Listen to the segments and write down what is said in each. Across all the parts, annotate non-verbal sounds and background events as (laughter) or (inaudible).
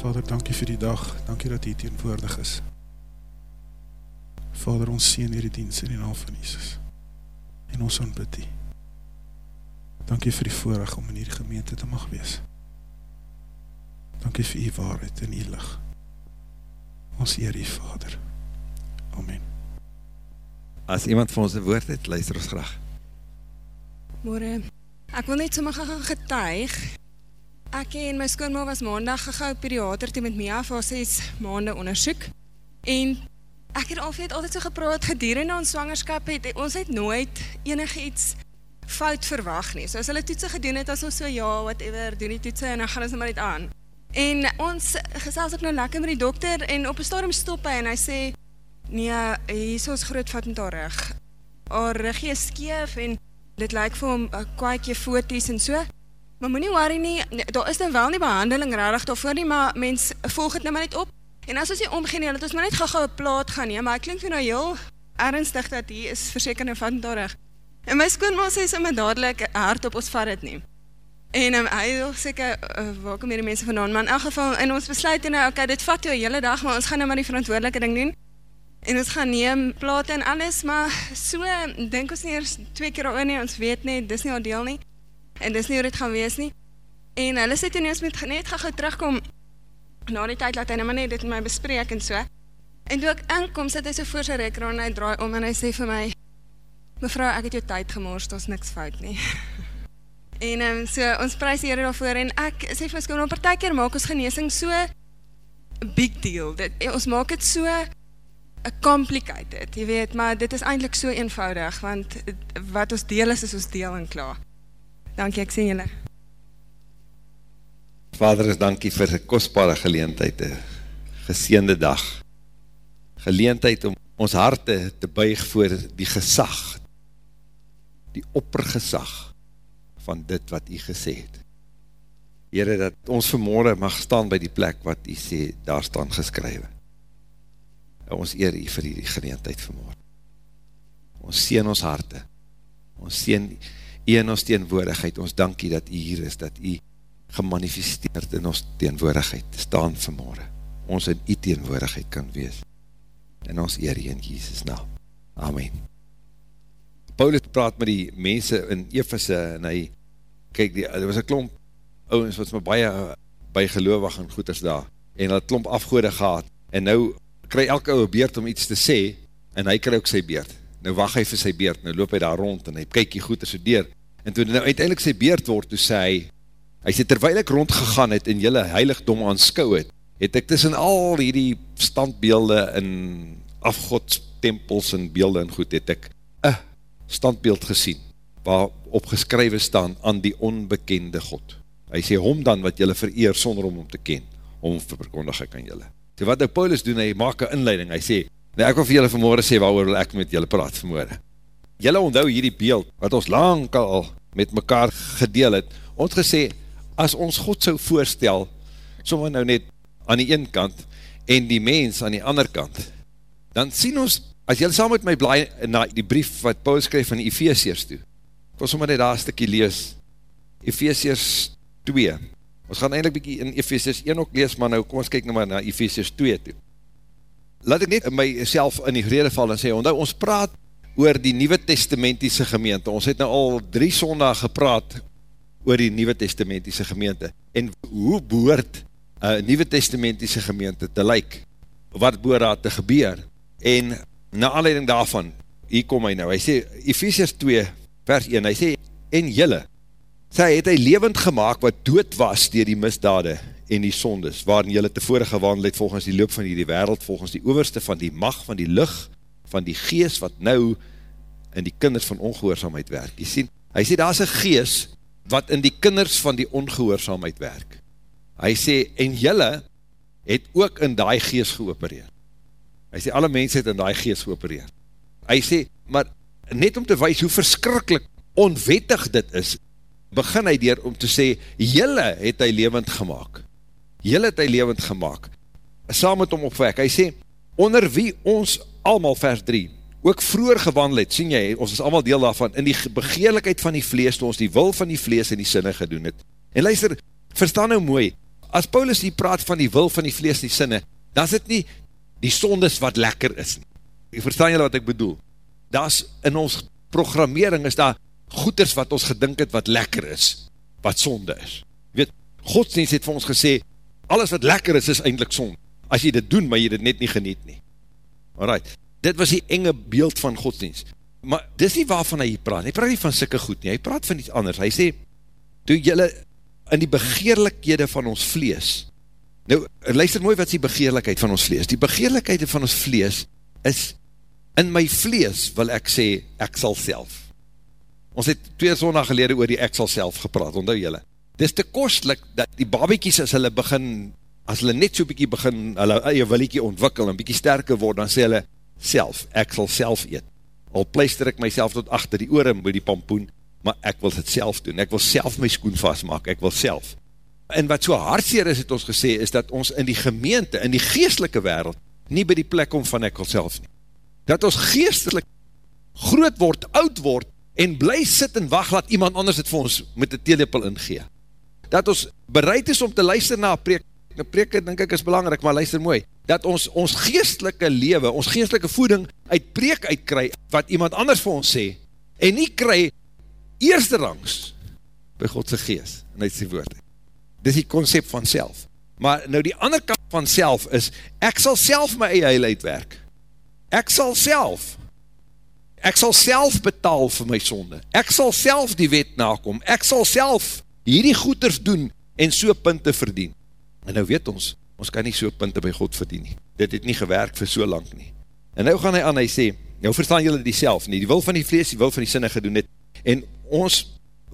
Vader, dankie vir die dag, dankie dat u teenwoordig is. Vader, ons sien hierdie dienst in die naam van Jesus. En ons ontbid die. Dankie vir die voorrecht om in hierdie gemeente te mag wees. Dankie vir die waarheid en die licht. Ons eer die Vader. Amen. As iemand vir ons een woord het, luister ons graag. Morgen, ek wil net sommer gaan getuig. Ek en my skoonma was maandag gegaan pediater toe met Mia vir 6 maande onderzoek. En ek het altyd, altyd so gepraat, gedurende ons zwangerskap het, ons het nooit enige iets fout verwacht nie. So as hulle toetsen gedoen het, as ons so, ja, whatever, doen die toetsen en dan gaan ons maar net aan. En ons gesels ook nou lekker met die dokter en op een stadium stop hy en hy sê, nee, hier is ons groot vat met haar rug. Haar rugje is skeef en dit lyk vir hom uh, kwaadje footies en so. Maar moet nie worry nie, daar is dan wel nie behandeling rarig daarvoor nie, maar mens volg het nou maar net op. En as ons nie omgeen, dat ons maar net gauw een plaat gaan, ja, maar ek klink vir nou heel ernstig dat hier is versekerde vat met haar rug. En my skoonma sê sy my dadelijk hard op ons vat het neem. En um, hy wil seker, uh, waar kom hierdie mense vandaan, maar in elk geval, en ons besluit nou, okay, dit vat jou hele dag, maar ons gaan nou maar die verantwoordelike ding doen. En ons gaan neem plate en alles, maar so, denk ons nie eers twee keer in nie, ons weet nie, dis nie al deel nie, en dis nie hoe dit gaan wees nie. En hulle sê toen ons met net gauw terugkom, na die tyd laat hy nou maar net dit met my bespreek en so. En toe ek inkom, sit hy so voor sy rekker en hy draai om en hy sê vir my, mevrou, ek het jou tyd gemorst, ons niks fout nie. (laughs) En um, so, ons prijs die Heere daarvoor, en ek sê vir skoon, op partij keer maak ons geneesing so big deal, dit, ons maak het so complicated, jy weet, maar dit is eindelijk so eenvoudig, want wat ons deel is, is ons deel en klaar. Dankie, ek sê julle. Vader, is dankie vir die kostbare geleentheid, geseende dag, geleentheid om ons harte te buig voor die gesag, die oppergesag, van dit wat u gesê het. Heere, dat ons vanmorgen mag staan by die plek wat u sê, daar staan geskrywe. En ons eer u vir die geneentheid vanmorgen. Ons sien ons harte, ons sien u in ons teenwoordigheid, ons dankie dat u hier is, dat u gemanifesteerd in ons teenwoordigheid, staan vanmorgen, ons in u teenwoordigheid kan wees. En ons eer in Jesus naam. Amen. Paulus praat met die mense in Ephesus en hy, kyk, die, er was een klomp ouwens wat my baie bijgeloofig en goeders daar, en hy klomp afgoede gehad, en nou kry elke ouwe beerd om iets te sê, en hy kry ook sy beerd. Nou wacht hy vir sy beerd, nou loop hy daar rond, en hy kyk die goeders so deur, en toe nou uiteindelik sy beerd word, toe sê hy, hy sê, terwijl ek rondgegaan het, en jylle heiligdom aanskou het, het ek tussen al hierdie standbeelde, en afgodstempels, en beelde en goed, het ek, eh, standbeeld gesien, waar opgeskrywe staan aan die onbekende God. Hy sê, hom dan wat jylle vereer sonder om om te ken, om verkondig ek aan jylle. So wat nou Paulus doen, hy maak een inleiding, hy sê, nou ek wil vir jylle vanmorgen sê, waar wil ek met jylle praat vanmorgen. Jylle onthou hierdie beeld, wat ons lang al met mekaar gedeel het, ons gesê, as ons God so voorstel, sommer nou net aan die een kant, en die mens aan die ander kant, dan sien ons As jy saam met my blaai na die brief wat Paul skryf van die Ephesians toe, ek wil sommer net daar stikkie lees, Ephesians 2, ons gaan eindelijk bykie in Ephesians 1 ook lees, maar nou kom ons kyk nou maar na Ephesians 2 toe. Laat ek net in myself in die vrede val en sê, ondou, ons praat oor die Nieuwe Testamentiese gemeente, ons het nou al drie sondag gepraat oor die Nieuwe Testamentiese gemeente, en hoe behoort een Nieuwe Testamentiese gemeente te lyk, wat behoort daar te gebeur, en na aanleiding daarvan, hier kom hy nou, hy sê, Ephesians 2, vers 1, hy sê, en jylle, sê, hy het hy levend gemaakt wat dood was dier die misdade en die sondes, waarin jylle tevore gewandel het volgens die loop van die wereld, volgens die overste van die mag van die lucht, van die gees wat nou in die kinders van ongehoorzaamheid werk. Jy sien, hy sê, daar is een gees wat in die kinders van die ongehoorzaamheid werk. Hy sê, en jylle het ook in die gees geopereerd. Hy sê, alle mense het in die geest geopereer. Hy sê, maar net om te wees hoe verskrikkelijk onwettig dit is, begin hy dier om te sê, jylle het hy levend gemaakt. Jylle het hy levend gemaakt. Saam met hom opwek. Hy sê, onder wie ons allemaal vers 3, ook vroeger gewandel het, sien jy, ons is allemaal deel daarvan, in die begeerlikheid van die vlees, toe ons die wil van die vlees en die sinne gedoen het. En luister, verstaan nou mooi, as Paulus hier praat van die wil van die vlees die sinne, dan is dit nie die sondes wat lekker is. Ek verstaan julle wat ek bedoel. Daar is in ons programmering is daar goeders wat ons gedink het wat lekker is, wat sonde is. Weet, godsdienst het vir ons gesê, alles wat lekker is, is eindelijk sonde. As jy dit doen, maar jy dit net nie geniet nie. Alright, dit was die enge beeld van godsdienst. Maar dis nie waarvan hy praat, hy praat nie van sikke goed nie, hy praat van iets anders. Hy sê, toe jylle in die begeerlikhede van ons vlees, nou, luister mooi wat is die begeerlikheid van ons vlees. Die begeerlikheid van ons vlees is, in my vlees wil ek sê, ek sal self. Ons het twee zondag gelede oor die ek sal self gepraat, onthou jylle. Dis te kostlik dat die babiekies as hulle begin, as hulle net so bykie begin, hulle eie williekie ontwikkel en bykie sterker word, dan sê hulle, self, ek sal self eet. Al pleister ek myself tot achter die oren by die pampoen, maar ek wil het self doen, ek wil self my skoen vastmaak, ek wil self. En wat so hartseer is, het ons gesê, is dat ons in die gemeente, in die geestelike wereld, nie by die plek om van ek wil self nie. Dat ons geestelik groot word, oud word, en bly sit en wacht, laat iemand anders het vir ons met die teelepel ingee. Dat ons bereid is om te luister na preek, een preek denk ek is belangrijk, maar luister mooi, dat ons ons geestelike lewe, ons geestelike voeding uit preek uitkry, wat iemand anders vir ons sê, en nie kry eerste rangs by Godse geest, en uit sy woord. Dit is die concept van self. Maar nou die ander kant van self is, ek sal self my eie heil uitwerk. Ek sal self, ek sal self betaal vir my sonde, ek sal self die wet nakom, ek sal self hierdie goeders doen en so punte verdien. En nou weet ons, ons kan nie so punte by God verdien nie. Dit het nie gewerk vir so lang nie. En nou gaan hy aan, hy sê, nou verstaan julle die self nie, die wil van die vlees, die wil van die sinne gedoen het, en ons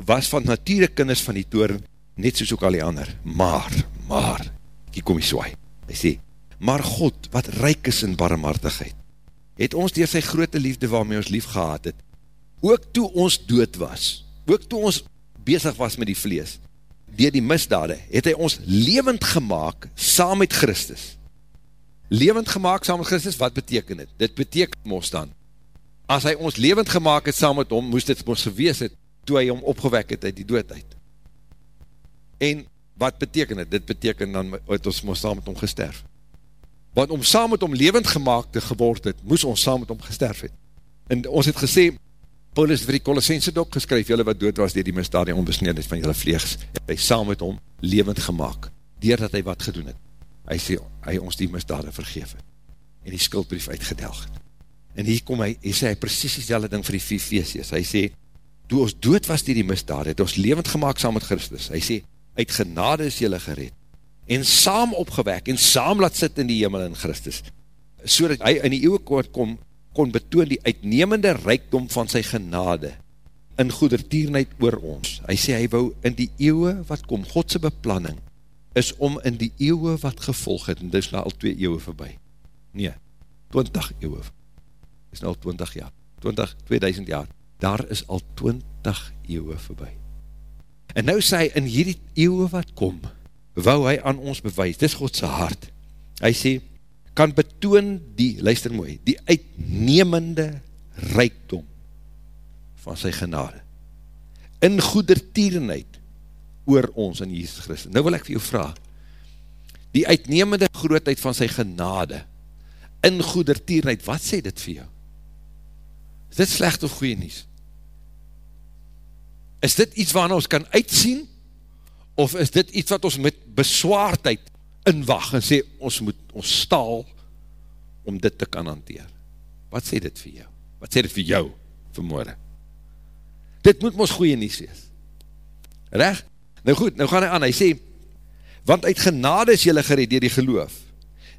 was van nature kinders van die toren, net soos ook al die ander, maar, maar, hier kom die swaai, hy sê, maar God, wat ryk is in barmhartigheid, het ons dier sy grote liefde waarmee ons lief gehad het, ook toe ons dood was, ook toe ons bezig was met die vlees, dier die misdade, het hy ons levend gemaakt saam met Christus. Levend gemaakt saam met Christus, wat beteken het? Dit beteken ons dan, as hy ons levend gemaakt het saam met hom, moest dit ons gewees het, toe hy hom opgewek het uit die doodheid. En wat beteken het? Dit beteken dan, het ons moest saam met hom gesterf want om saam met hom levend gemaakt te geword het, moes ons saam met hom gesterf het. En ons het gesê, Paulus vir die Colossense dok geskryf, jylle wat dood was dier die misdaad en onbesneedheid van jylle vleegs, het hy saam met hom levend gemaakt, dier dat hy wat gedoen het. Hy sê, hy ons die misdaad vergeef het, en die skuldbrief uitgedelg het. En hier kom hy, hy sê, hy precies die ding vir die vier feestjes, hy sê, toe ons dood was dier die misdaad, het ons levend gemaakt saam met Christus, hy sê, uit genade is jylle gered, en saam opgewek, en saam laat sit in die hemel in Christus, so dat hy in die eeuwe kom, kon betoon die uitnemende rijkdom van sy genade, in goedertierenheid oor ons. Hy sê, hy wou in die eeuwe wat kom, Godse beplanning, is om in die eeuwe wat gevolg het, en dit is nou al twee eeuwe voorbij. Nee, 20 eeuwe. Dit is nou al 20 jaar. 20, 2000 jaar. Daar is al 20 eeuwe voorbij. En nou sê hy, in hierdie eeuwe wat kom, wou hy aan ons bewys, dis Godse hart, hy sê, kan betoon die, luister mooi, die uitnemende rijkdom van sy genade, in goedertierenheid oor ons in Jesus Christus. Nou wil ek vir jou vraag, die uitnemende grootheid van sy genade, in goedertierenheid, wat sê dit vir jou? Is dit slecht of goeie nies? Is dit iets waarna ons kan uitsien, of is dit iets wat ons met beswaardheid inwacht en sê, ons moet ons staal om dit te kan hanteer. Wat sê dit vir jou? Wat sê dit vir jou vanmorgen? Dit moet ons goeie nies wees. Reg? Nou goed, nou gaan hy aan, hy sê, want uit genade is jylle gered dier die geloof.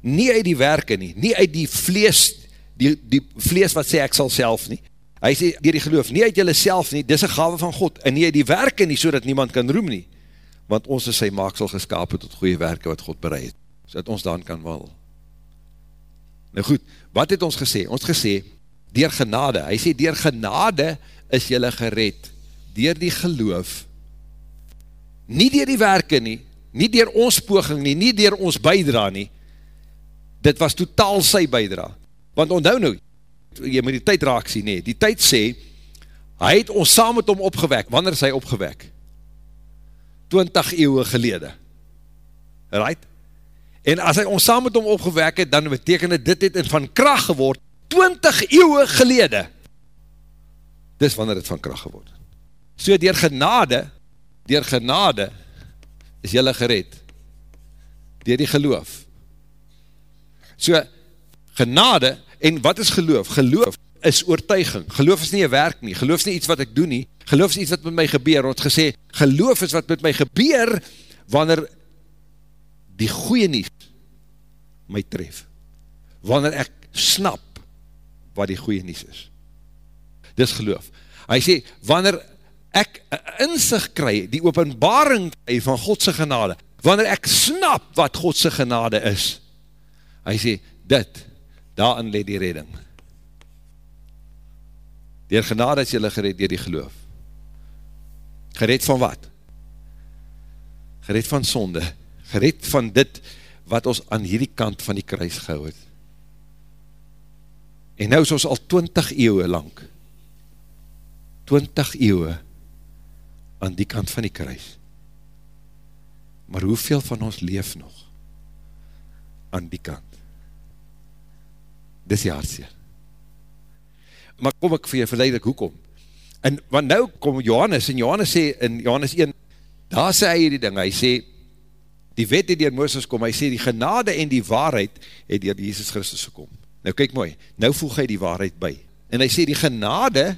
Nie uit die werke nie, nie uit die vlees, die, die vlees wat sê ek sal self nie. Hy sê, dier die geloof, nie uit jylle self nie, dis een gave van God, en nie uit die werke nie, so niemand kan roem nie want ons is sy maaksel geskapen tot goeie werke wat God bereid, so dat ons dan kan wal. Nou goed, wat het ons gesê? Ons gesê, dier genade, hy sê, dier genade is jylle gered, dier die geloof, nie dier die werke nie, nie dier ons poging nie, nie dier ons bijdra nie, dit was totaal sy bijdra, want onthou nou, jy moet die tyd raak sien, nee, die tyd sê, hy het ons saam met hom opgewek, wanneer is hy opgewek? 20 eeuwe gelede. Right? En as hy ons saam met hom opgewek het, dan beteken dit, dit het in van kracht geword, 20 eeuwe gelede. Dis wanneer het van kracht geword. So dier genade, dier genade, is jylle gered. Dier die geloof. So, genade, en wat is geloof? Geloof is oortuiging. Geloof is nie een werk nie. Geloof is nie iets wat ek doen nie. Geloof is iets wat met my gebeur. Ons gesê, geloof is wat met my gebeur, wanneer die goeie nie my tref. Wanneer ek snap wat die goeie nies is. Dis geloof. Hy sê, wanneer ek inzicht kry, die openbaring kry van Godse genade, wanneer ek snap wat Godse genade is, hy sê, dit, daarin leed die redding. Door genade is jylle gered door die geloof. Gered van wat? Gered van sonde. Gered van dit wat ons aan hierdie kant van die kruis gehou het. En nou is ons al 20 eeuwe lang, 20 eeuwe aan die kant van die kruis. Maar hoeveel van ons leef nog aan die kant? Dis die hartseer. Maar kom ek vir jou verleidik, hoekom? En want nou kom Johannes, en Johannes sê, in Johannes 1, daar sê hy die ding, hy sê, die wet het dier Mooses kom, hy sê, die genade en die waarheid het dier Jesus Christus gekom. Nou kyk mooi, nou voeg hy die waarheid by. En hy sê die genade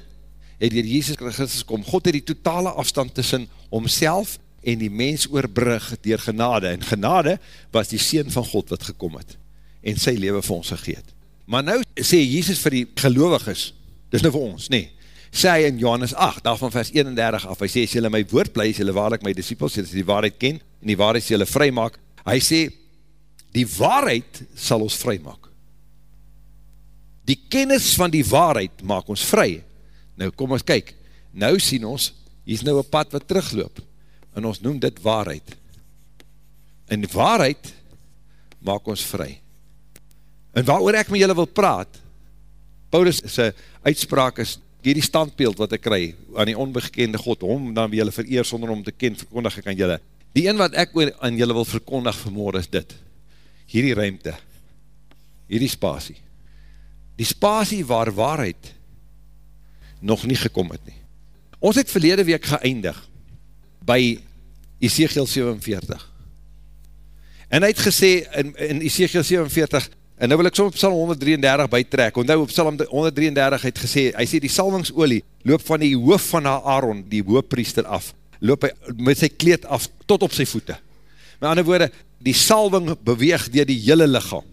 het dier Jesus Christus kom. God het die totale afstand tussen homself en die mens oorbrug dier genade. En genade was die Seen van God wat gekom het en sy leven vir ons gegeet. Maar nou sê Jesus vir die geloviges, dis nou vir ons, nee, sê hy in Johannes 8, daarvan vers 31 af, hy sê, as jylle my woord plei, as jylle waarlik my disciples, as jylle die waarheid ken, en die waarheid jylle vry maak, hy sê, die waarheid sal ons vry maak die kennis van die waarheid maak ons vry. Nou kom ons kyk, nou sien ons, hier is nou een pad wat terugloop, en ons noem dit waarheid. En waarheid maak ons vry. En waar ek met julle wil praat, Paulus sy uitspraak is, hier die standbeeld wat ek kry, aan die onbekende God, om dan wie julle vereer, sonder om te ken, verkondig ek aan julle. Die een wat ek aan julle wil verkondig vanmorgen is dit, hierdie ruimte, hierdie spasie, die spasie waar waarheid nog nie gekom het nie. Ons het verlede week geëindig by Ezekiel 47. En hy het gesê in, in Ezekiel 47, en nou wil ek som op Psalm 133 bytrek, want nou op Psalm 133 het gesê, hy sê die salvingsolie loop van die hoof van Aaron, die hoofpriester af, loop hy met sy kleed af tot op sy voete. Met ander woorde, die salving beweeg dier die hele lichaam.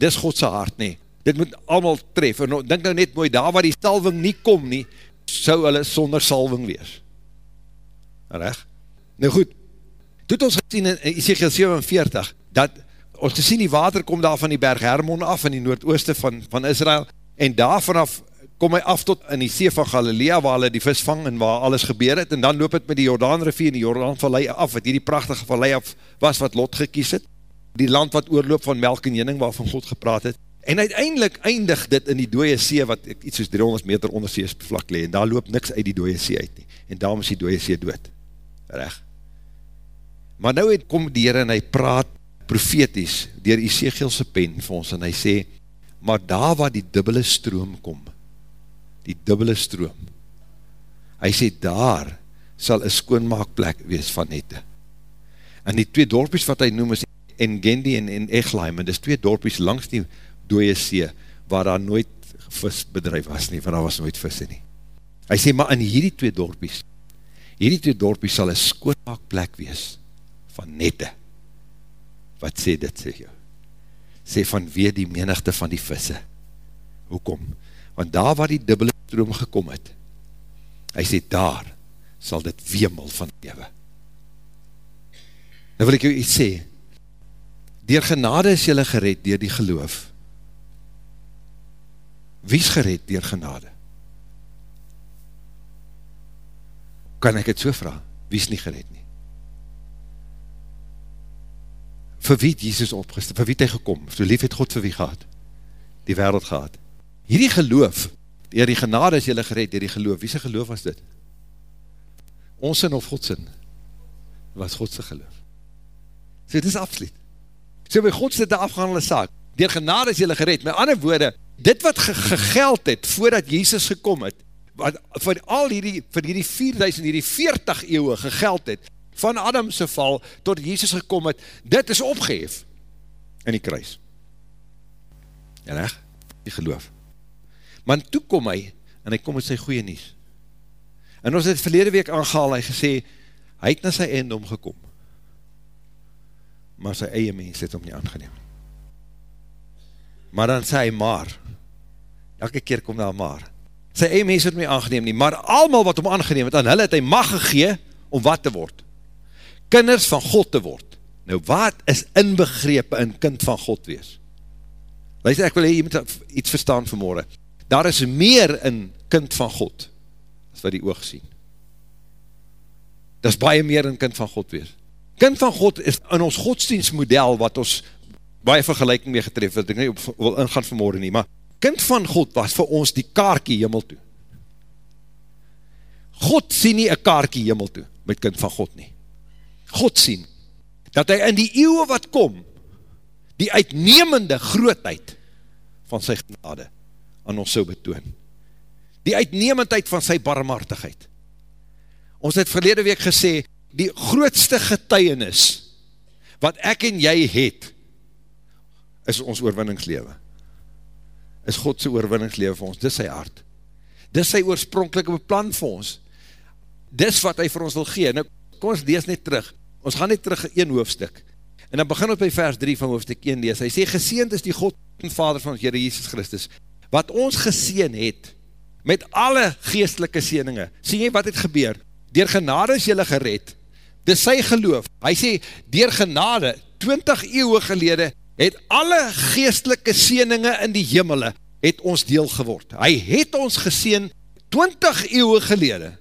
Dis Godse hart nie dit moet allemaal tref, en denk nou net mooi, daar waar die salving nie kom nie, sou hulle sonder salving wees. Reg? Nou goed, toet ons gesien in Ezekiel 47, dat ons gesien die water kom daar van die berg Hermon af, in die noordooste van, van Israel, en daar vanaf kom hy af tot in die see van Galilea, waar hulle die vis vang en waar alles gebeur het, en dan loop het met die Jordaan rivier en die Jordaan vallei af, wat hierdie prachtige vallei af was wat Lot gekies het, die land wat oorloop van melk en jening, waarvan God gepraat het, En uiteindelik eindig dit in die dooie see, wat iets soos 300 meter onder see vlak lee, en daar loop niks uit die dooie see uit nie, en daarom is die dooie see dood. Reg. Maar nou het kom die Heer en hy praat profeties, dier Ezekielse pen vir ons, en hy sê, maar daar waar die dubbele stroom kom, die dubbele stroom, hy sê, daar sal een skoonmaakplek wees van nette. En die twee dorpies wat hy noem is Engendi en, en Eglaim, en dis twee dorpies langs die dooie see, waar daar nooit visbedrijf was nie, waar daar was nooit visse nie. Hy sê, maar in hierdie twee dorpies, hierdie twee dorpies sal een skoonmaakplek wees, van nette. Wat sê dit, sê jou? Sê van weer die menigte van die visse. Hoekom? Want daar waar die dubbele stroom gekom het, hy sê, daar sal dit weemel van lewe. Nou wil ek jou iets sê, Dier genade is jylle gered, dier die geloof, Wie is gered dier genade? Kan ek het so vraag? Wie is nie gered nie? Vir wie Jesus opgestel? Vir wie het hy gekom? So lief het God vir wie gehad? Die wereld gehad. Hierdie geloof, dier die genade is jylle gered, dier die geloof. Wie sy geloof was dit? Ons sin of God sin? Was Godse geloof. So dit is absoluut. So by God sit die afgehandelde saak. Door genade is jylle gered. Met ander woorde, dit wat ge gegeld het, voordat Jezus gekom het, wat vir al hierdie, vir hierdie 4000, hierdie 40 eeuwe gegeld het, van Adamse val, tot Jezus gekom het, dit is opgeheef, in die kruis. En echt, die geloof. Maar toe kom hy, en hy kom met sy goeie nies. En ons het verlede week aangehaal, hy gesê, hy het na sy eindom gekom, maar sy eie mens het om nie aangeneem. Maar dan sê hy maar, elke keer kom daar maar, sy eie mens het my aangeneem nie, maar almal wat om aangeneem het, aan hulle het hy mag gegee, om wat te word? Kinders van God te word. Nou wat is inbegrepe in kind van God wees? Luister, ek wil hier iets verstaan vanmorgen. Daar is meer in kind van God, as wat die oog sien. Daar is baie meer in kind van God wees. Kind van God is in ons godsdienstmodel, wat ons baie vergelijking mee getref, wat ek nie op wil ingaan vanmorgen nie, maar kind van God was vir ons die kaarkie hemel toe. God sien nie een kaarkie hemel toe, met kind van God nie. God sien, dat hy in die eeuwe wat kom, die uitnemende grootheid van sy genade aan ons so betoon. Die uitnemendheid van sy barmhartigheid. Ons het verlede week gesê, die grootste getuienis wat ek en jy het, is ons oorwinningslewe. Is Godse oorwinningslewe vir ons, dis sy hart. Dis sy oorspronkelike plan vir ons. Dis wat hy vir ons wil gee. Nou, kom ons lees net terug. Ons gaan net terug een hoofdstuk. En dan begin ons by vers 3 van hoofdstuk 1 lees. Hy sê, geseend is die God en Vader van ons Heere Jesus Christus, wat ons geseen het, met alle geestelike seeninge. Sien jy wat het gebeur? Door genade is jylle gered. Dis sy geloof. Hy sê, door genade, 20 eeuwe gelede, het alle geestelike seeninge in die hemele, het ons deel geword. Hy het ons geseen 20 eeuwe gelede,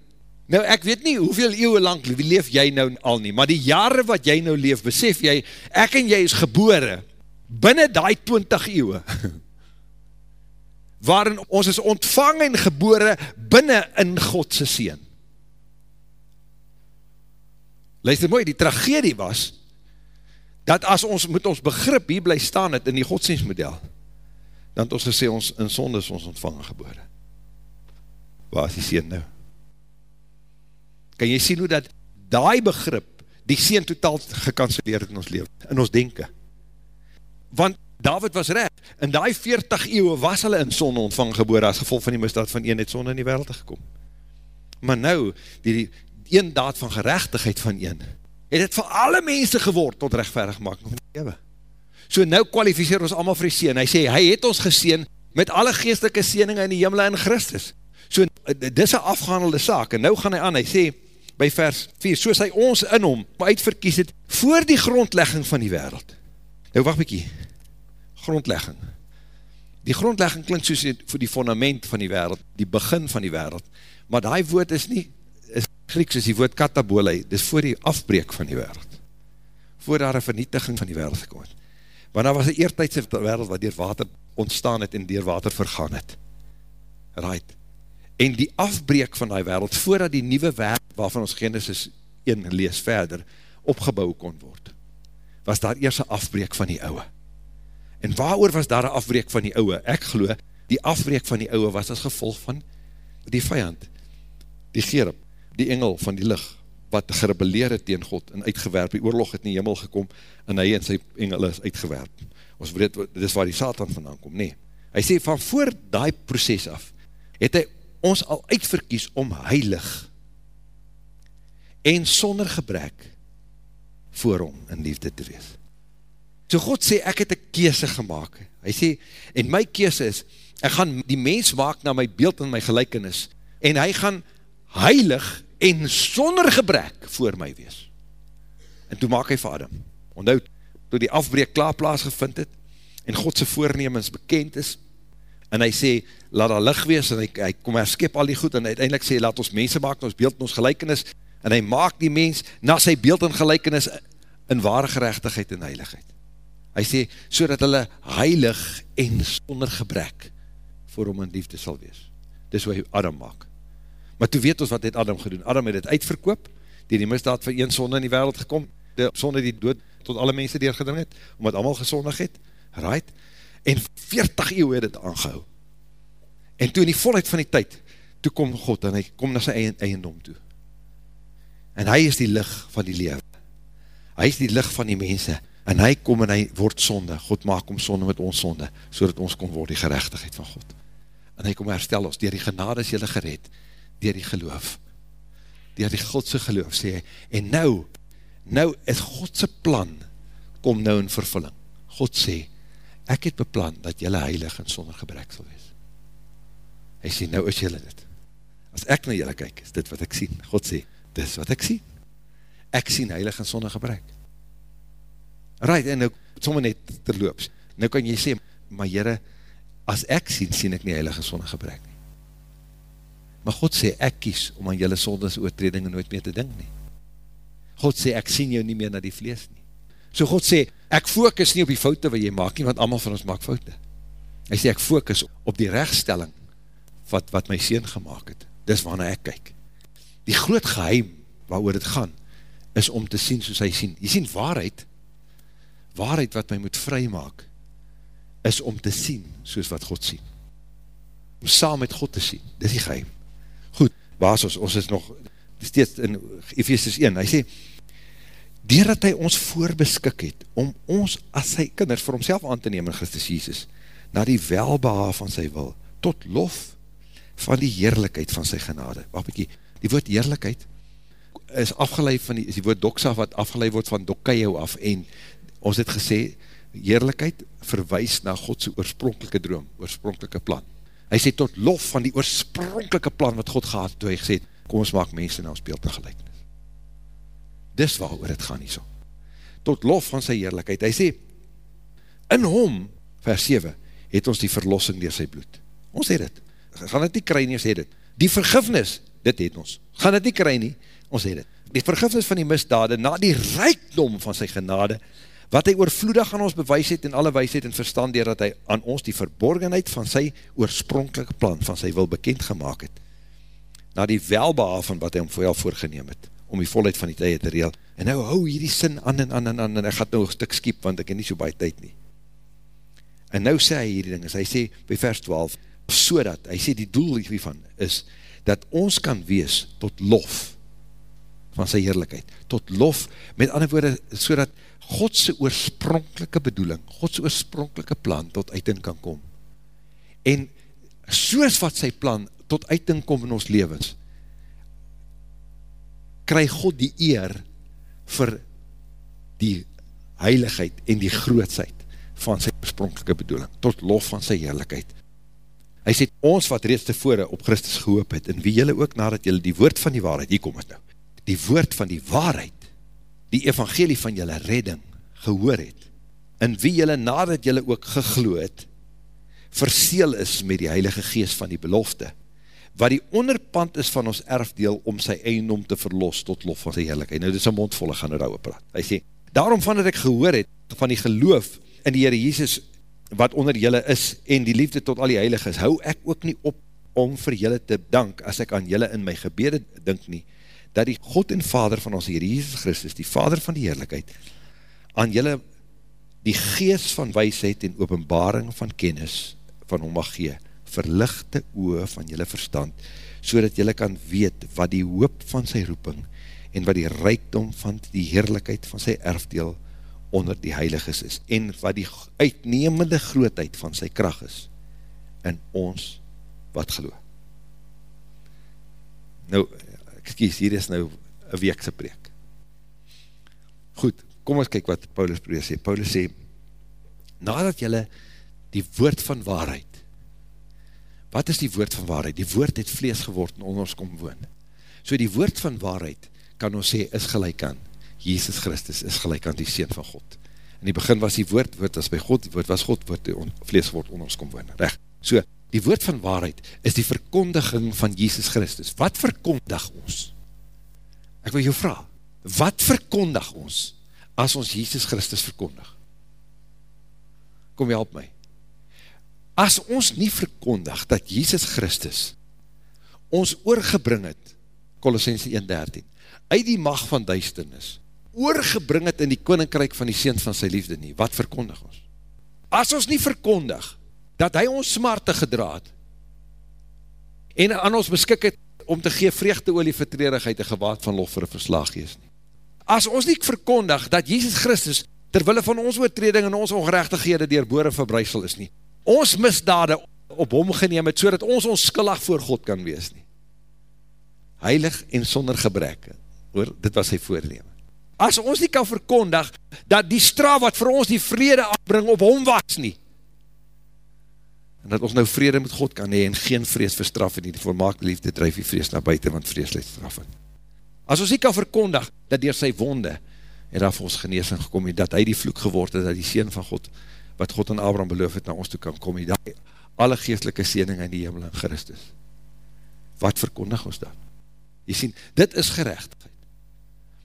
Nou ek weet nie hoeveel eeuwe lang leef jy nou al nie, maar die jare wat jy nou leef, besef jy, ek en jy is gebore, binnen die 20 eeuwe, (laughs) waarin ons is ontvang en gebore, binnen in Godse seen. Luister mooi, die tragedie was, dat as ons met ons begrip hier bly staan het in die godsdienstmodel, dan het ons gesê, ons in sonde is ons ontvang en gebore. Waar is die seen nou? Kan jy sien hoe dat die begrip die seen totaal gekanceleer het in ons leven, in ons denken. Want David was recht, in die 40 eeuwe was hulle in sonde ontvang geboor as gevolg van die misdaad van een het sonde in die wereld gekom. Maar nou, die, die een daad van gerechtigheid van een, het het vir alle mense geword tot rechtverig maak van die lewe. So nou kwalificeer ons allemaal vir die seen. Hy sê, hy het ons geseen met alle geestelike seeninge in die hemel en Christus. So, dit is een afgehandelde saak, en nou gaan hy aan, hy sê, by vers 4, soos hy ons in hom uitverkies het, voor die grondlegging van die wereld. Nou wacht bykie, grondlegging. Die grondlegging klink soos vir die fundament van die wereld, die begin van die wereld, maar die woord is nie, is Grieks is die woord katabolei, dit is voor die afbreek van die wereld, voor daar een vernietiging van die wereld gekom het. Want daar was een eertijdse wereld wat dier water ontstaan het en dier water vergaan het. Right en die afbreek van die wereld, voordat die nieuwe wereld, waarvan ons Genesis 1 lees verder, opgebouw kon word, was daar eers een afbreek van die ouwe. En waarover was daar een afbreek van die ouwe? Ek geloof, die afbreek van die ouwe was as gevolg van die vijand, die gerib, die engel van die licht, wat gerebeleer het tegen God en uitgewerp, die oorlog het in die hemel gekom, en hy en sy engel is uitgewerp. Ons weet, dit is waar die Satan vandaan kom, nee. Hy sê, van voor die proces af, het hy ons al uitverkies om heilig en sonder gebrek voor hom in liefde te wees. So God sê, ek het een keese gemaakt. Hy sê, en my keese is, ek gaan die mens maak na my beeld en my gelijkenis, en hy gaan heilig en sonder gebrek voor my wees. En toe maak hy vir Adam. Onthou, toe die afbreek klaar plaasgevind het, en Godse voornemens bekend is, en hy sê, laat daar lig wees, en hy, hy kom herskip al die goed, en uiteindelik sê, laat ons mense maak, ons beeld en ons gelijkenis, en hy maak die mens, na sy beeld en gelijkenis, in ware gerechtigheid en heiligheid. Hy sê, so dat hulle heilig en sonder gebrek, voor hom in liefde sal wees. Dis hoe hy Adam maak. Maar toe weet ons wat het Adam gedoen. Adam het het uitverkoop, die die misdaad van een sonde in die wereld gekom, die sonde die dood tot alle mense deurgedring het, omdat allemaal gesondig het, right? En 40 eeuw het het aangehou. En toe in die volheid van die tyd, toe kom God en hy kom na sy eiendom toe. En hy is die licht van die lewe. Hy is die licht van die mense. En hy kom en hy word sonde. God maak om sonde met ons sonde, so ons kom word die gerechtigheid van God. En hy kom herstel ons, dier die genade is jylle gered, dier die geloof. Dier die Godse geloof, sê hy. En nou, nou is Godse plan, kom nou in vervulling. God sê, ek het beplan dat jylle heilig en sonder gebrek sal wees. Hy sê, nou is jylle dit. As ek na jylle kyk, is dit wat ek sien. God sê, dis wat ek sien. Ek sien heilig en sonder gebrek. Right, en nou, sommer net terloops, nou kan jy sê, maar jyre, as ek sien, sien ek nie heilig en sonder gebrek nie. Maar God sê, ek kies om aan jylle sondes oortredinge nooit meer te ding nie. God sê, ek sien jou nie meer na die vlees nie. So God sê, ek focus nie op die foute wat jy maak nie, want allemaal van ons maak foute. Hy sê, ek focus op die rechtstelling wat, wat my sien gemaakt het. Dis waarna ek kyk. Die groot geheim waar het gaan, is om te sien soos hy sien. Jy sien waarheid, waarheid wat my moet vry maak, is om te sien soos wat God sien. Om saam met God te sien. Dis die geheim. Goed, baas ons, ons is nog steeds in Ephesians 1, hy sê, Doordat hy ons voorbeskik het, om ons as sy kinders vir homself aan te neem in Christus Jesus, na die welbeha van sy wil, tot lof van die heerlijkheid van sy genade. Wacht bykie, die woord heerlijkheid is afgeleid van die, is die woord doxa wat afgeleid word van dokkeio af en ons het gesê, heerlijkheid verwijs na Godse oorspronkelike droom, oorspronkelike plan. Hy sê tot lof van die oorspronkelike plan wat God gehad, toe hy gesê, kom ons maak mense na ons beeld te gelijkenis. Dis waar oor het gaan nie so. Tot lof van sy heerlijkheid. Hy sê, in hom, vers 7, het ons die verlossing door sy bloed. Ons het het gaan het nie kry nie, ons het het. Die vergifnis, dit het ons. Gaan het nie kry nie, ons het het. Die vergifnis van die misdade, na die rijkdom van sy genade, wat hy oorvloedig aan ons bewys het, en alle wijsheid en verstand, dier dat hy aan ons die verborgenheid van sy oorspronkelike plan, van sy wil bekend gemaakt het, na die welbehaaf van wat hy om voor jou voorgeneem het, om die volheid van die tyd te reel, en nou hou hierdie sin aan en aan en aan, en hy gaat nou een stuk skiep, want ek het nie so baie tyd nie. En nou sê hy hierdie ding, hy sê, by vers 12, so dat, hy sê die doel hiervan is, dat ons kan wees tot lof van sy heerlijkheid, tot lof, met ander woorde, so dat Godse oorspronkelike bedoeling, Godse oorspronkelike plan tot uiting kan kom. En soos wat sy plan tot uiting kom in ons levens, krijg God die eer vir die heiligheid en die grootsheid van sy oorspronkelike bedoeling, tot lof van sy heerlijkheid. Hy sê, ons wat reeds tevore op Christus gehoop het, en wie jylle ook nadat jylle die woord van die waarheid, hier kom het nou, die woord van die waarheid, die evangelie van jylle redding, gehoor het, en wie jylle nadat jylle ook gegloed, verseel is met die heilige geest van die belofte, wat die onderpand is van ons erfdeel om sy eindom te verlos tot lof van sy heerlijkheid. Nou, dit is een mondvolle gaan er ouwe praat. Hy sê, daarom van dat ek gehoor het, van die geloof in die Heere Jesus wat onder julle is, en die liefde tot al die heiliges, hou ek ook nie op om vir julle te dank, as ek aan julle in my gebede dink nie, dat die God en Vader van ons Heer Jesus Christus, die Vader van die Heerlijkheid, aan julle die geest van wijsheid en openbaring van kennis van hom mag gee, verlichte oe van julle verstand, so dat julle kan weet wat die hoop van sy roeping en wat die rijkdom van die heerlijkheid van sy erfdeel onder die heiliges is, en wat die uitnemende grootheid van sy kracht is, in ons wat geloof. Nou, ek kies, hier is nou een weekse preek. Goed, kom ons kyk wat Paulus probeer sê. Paulus sê, nadat jylle die woord van waarheid, wat is die woord van waarheid? Die woord het vlees geword en onder ons kom woon. So die woord van waarheid, kan ons sê, is gelijk aan Jesus Christus is gelijk aan die Seen van God. In die begin was die woord, woord was by God, woord was God, woord on, vlees word onder ons kom woon. Recht. So, die woord van waarheid is die verkondiging van Jesus Christus. Wat verkondig ons? Ek wil jou vraag, wat verkondig ons as ons Jesus Christus verkondig? Kom help my. As ons nie verkondig dat Jesus Christus ons oorgebring het, Colossense 1.13, uit die macht van duisternis, oorgebring het in die koninkryk van die seens van sy liefde nie, wat verkondig ons? As ons nie verkondig, dat hy ons smarte gedraad, en aan ons beskik het, om te gee vreugdeolie vertredigheid, en gewaad van lof vir een verslaag gees nie. As ons nie verkondig, dat Jesus Christus, terwille van ons oortreding en ons ongerechtighede, dier boore verbruisel is nie, ons misdade op hom geneem het, so dat ons ons skillig voor God kan wees nie. Heilig en sonder gebrek, hoor, dit was sy voorneem. As ons nie kan verkondig, dat die straf wat vir ons die vrede afbring op hom was nie, en dat ons nou vrede met God kan hee, en geen vrees vir straf en die volmaakte liefde drijf die vrees na buiten, want vrees leid straf in. As ons nie kan verkondig, dat dier sy wonde, en daar vir ons geneesing gekom het, dat hy die vloek geword het, dat die Seen van God, wat God aan Abraham beloof het, na ons toe kan kom, dat hy alle geestelike siening in die hemel in Christus. Wat verkondig ons dan? Jy sien, dit is gerechtigheid.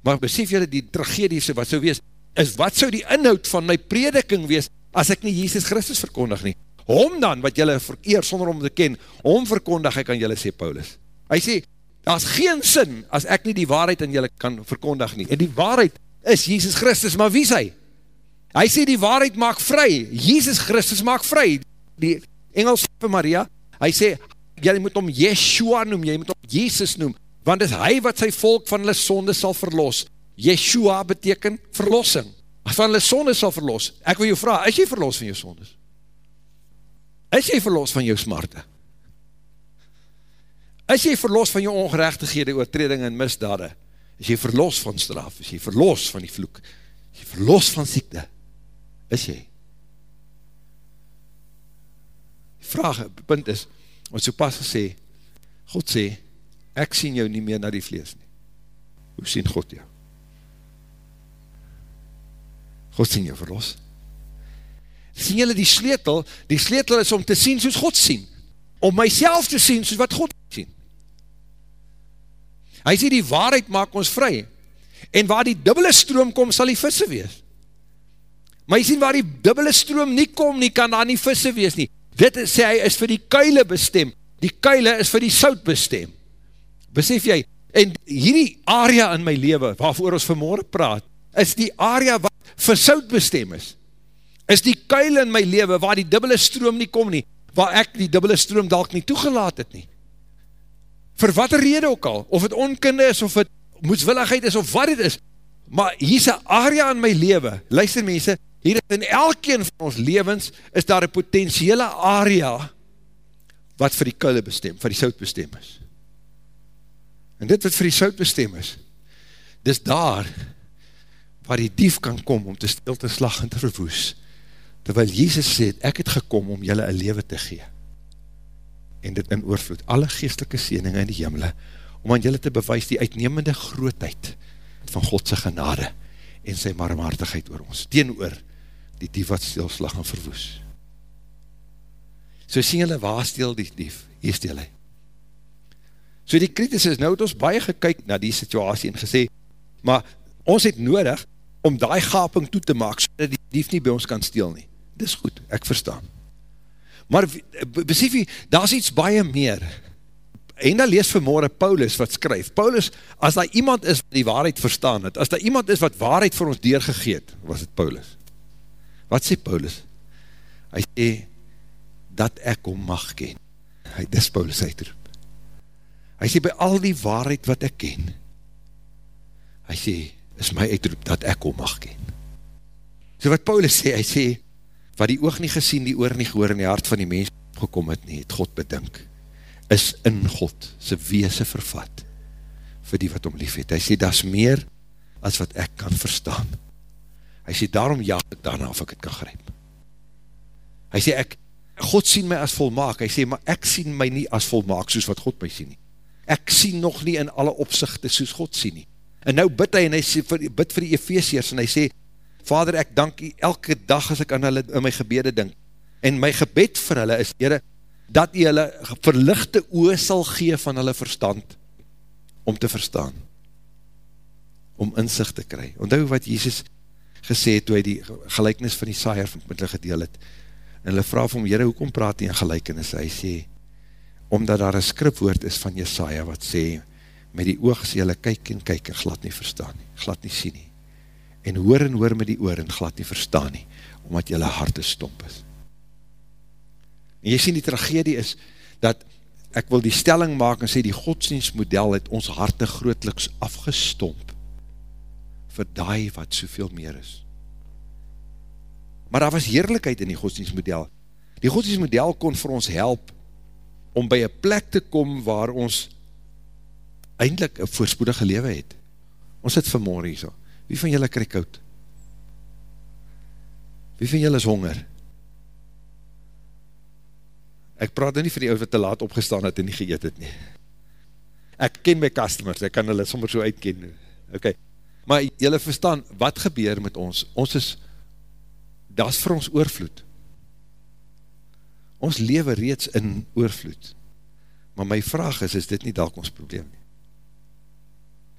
Maar besef jy die tragedie wat so wees, is wat so die inhoud van my prediking wees, as ek nie Jesus Christus verkondig nie. Hom dan, wat jylle vereer sonder om te ken, hom verkondig ek aan jylle, sê Paulus. Hy sê, daar is geen sin, as ek nie die waarheid aan jylle kan verkondig nie. En die waarheid is Jesus Christus, maar wie is hy? Hy sê die waarheid maak vry, Jesus Christus maak vry. Die Engels vir Maria, hy sê, jy moet om Yeshua noem, jy moet om Jesus noem, want is hy wat sy volk van hulle sonde sal verlos. Yeshua beteken verlossing, van hulle sonde sal verlos. Ek wil jou vraag, is jy verlos van jou sondes? Is jy verlos van jou smarte? Is jy verlos van jou ongerechtighede, oortreding en misdade? Is jy verlos van straf? Is jy verlos van die vloek? Is jy verlos van siekte? Is jy? Die vraag, punt is, ons so pas gesê, God sê, ek sien jou nie meer na die vlees nie. Hoe sien God jou? God sien jou verlos. Sien jylle die sleetel? Die sleetel is om te sien soos God sien. Om myself te sien soos wat God sien. Hy sê die waarheid maak ons vry. En waar die dubbele stroom kom, sal die visse wees. Maar jy sien waar die dubbele stroom nie kom nie, kan daar nie visse wees nie. Dit sê hy is vir die kuile bestem. Die kuile is vir die sout bestem. Besef jy, en hierdie area in my leven, waarvoor ons vanmorgen praat, is die area wat vir sout bestem is. Is die kuile in my leven, waar die dubbele stroom nie kom nie, waar ek die dubbele stroom dalk nie toegelaat het nie. Vir wat rede ook al, of het onkunde is, of het moedswilligheid is, of wat het is, maar hier is een area in my leven, luister mense, hier in elkeen van ons levens, is daar een potentiële area, wat vir die kuile bestem, vir die sout bestem is. En dit wat vir die sout bestem is, dis daar, waar die dief kan kom, om te stil te slag en te verwoes, terwyl Jesus sê, ek het gekom om julle een leven te gee, en dit in oorvloed, alle geestelike sieninge in die hemele, om aan julle te bewys die uitnemende grootheid van Godse genade, en sy marmaardigheid oor ons, teen oor die dief wat stilslag en verwoes. So sien julle, waar stil die dief? Hier stil hy. So die kritis is, nou het ons baie gekyk na die situasie en gesê, maar ons het nodig om die gaping toe te maak, so dat die dief nie by ons kan stil nie. Dis goed, ek verstaan. Maar besef jy, daar is iets baie meer. En dan lees vanmorgen Paulus wat skryf. Paulus, as daar iemand is wat die waarheid verstaan het, as daar iemand is wat waarheid vir ons deurgegeet, was het Paulus. Wat sê Paulus? Hy sê, dat ek om mag ken. Hy, dis Paulus uitroep. Hy sê, by al die waarheid wat ek ken, hy sê, is my uitroep, dat ek om mag ken. So wat Paulus sê, hy sê, wat die oog nie gesien, die oor nie gehoor, in die hart van die mens gekom het nie, het God bedink, is in God, sy weese vervat, vir die wat om lief het. Hy sê, dat is meer, as wat ek kan verstaan. Hy sê, daarom jaag ek daarna, of ek het kan grijp. Hy sê, ek, God sien my as volmaak, hy sê, maar ek sien my nie as volmaak, soos wat God my sien nie. Ek sien nog nie in alle opzichte, soos God sien nie. En nou bid hy, en hy sê, bid vir die Ephesiërs, en hy sê, Vader, ek dank u elke dag as ek aan hulle in my gebede dink. En my gebed vir hulle is, Heere, dat u hulle verlichte oor sal gee van hulle verstand, om te verstaan, om inzicht te kry. Onthou wat Jesus gesê het, toe hy die gelijkenis van die saaier met hulle gedeel het, en hulle vraag vir hom, Heere, hoekom praat hy in gelijkenis? Hy sê, omdat daar een skripwoord is van Jesaja, wat sê, met die oog sê hulle kyk en kyk en glad nie verstaan nie, glad nie sien nie en hoor en hoor met die oor en glad nie verstaan nie, omdat jylle harte stomp is. En jy sien die tragedie is, dat ek wil die stelling maak en sê die godsdienstmodel het ons harte grootliks afgestomp vir daai wat soveel meer is. Maar daar was heerlijkheid in die godsdienstmodel. Die godsdienstmodel kon vir ons help om by een plek te kom waar ons eindelijk een voorspoedige lewe het. Ons het vanmorgen hier so. Wie van julle krijg koud? Wie van julle is honger? Ek praat nou nie vir die oud wat te laat opgestaan het en nie geëet het nie. Ek ken my customers, ek kan hulle sommer so uitken. Okay. Maar julle verstaan, wat gebeur met ons? Ons is, dat is vir ons oorvloed. Ons lewe reeds in oorvloed. Maar my vraag is, is dit nie dalk ons probleem nie?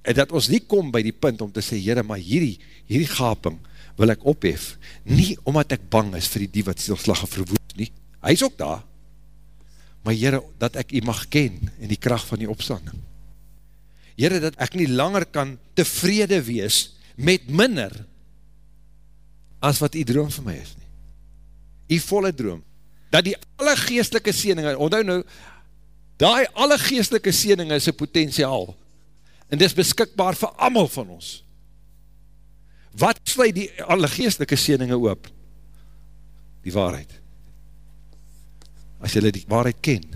En dat ons nie kom by die punt om te sê, Heere, maar hierdie, hierdie gaping wil ek ophef, nie omdat ek bang is vir die die wat stilslag en verwoed nie. Hy is ook daar. Maar Heere, dat ek u mag ken in die kracht van die opstanding. Heere, dat ek nie langer kan tevrede wees met minder as wat die droom vir my is nie. Die volle droom. Dat die alle geestelike sieninge, onthou nou, die alle geestelike sieninge is een potentiaal. En dit is beskikbaar vir amal van ons. Wat sluit die alle geestelike sieninge oop? Die waarheid. As jy die waarheid ken,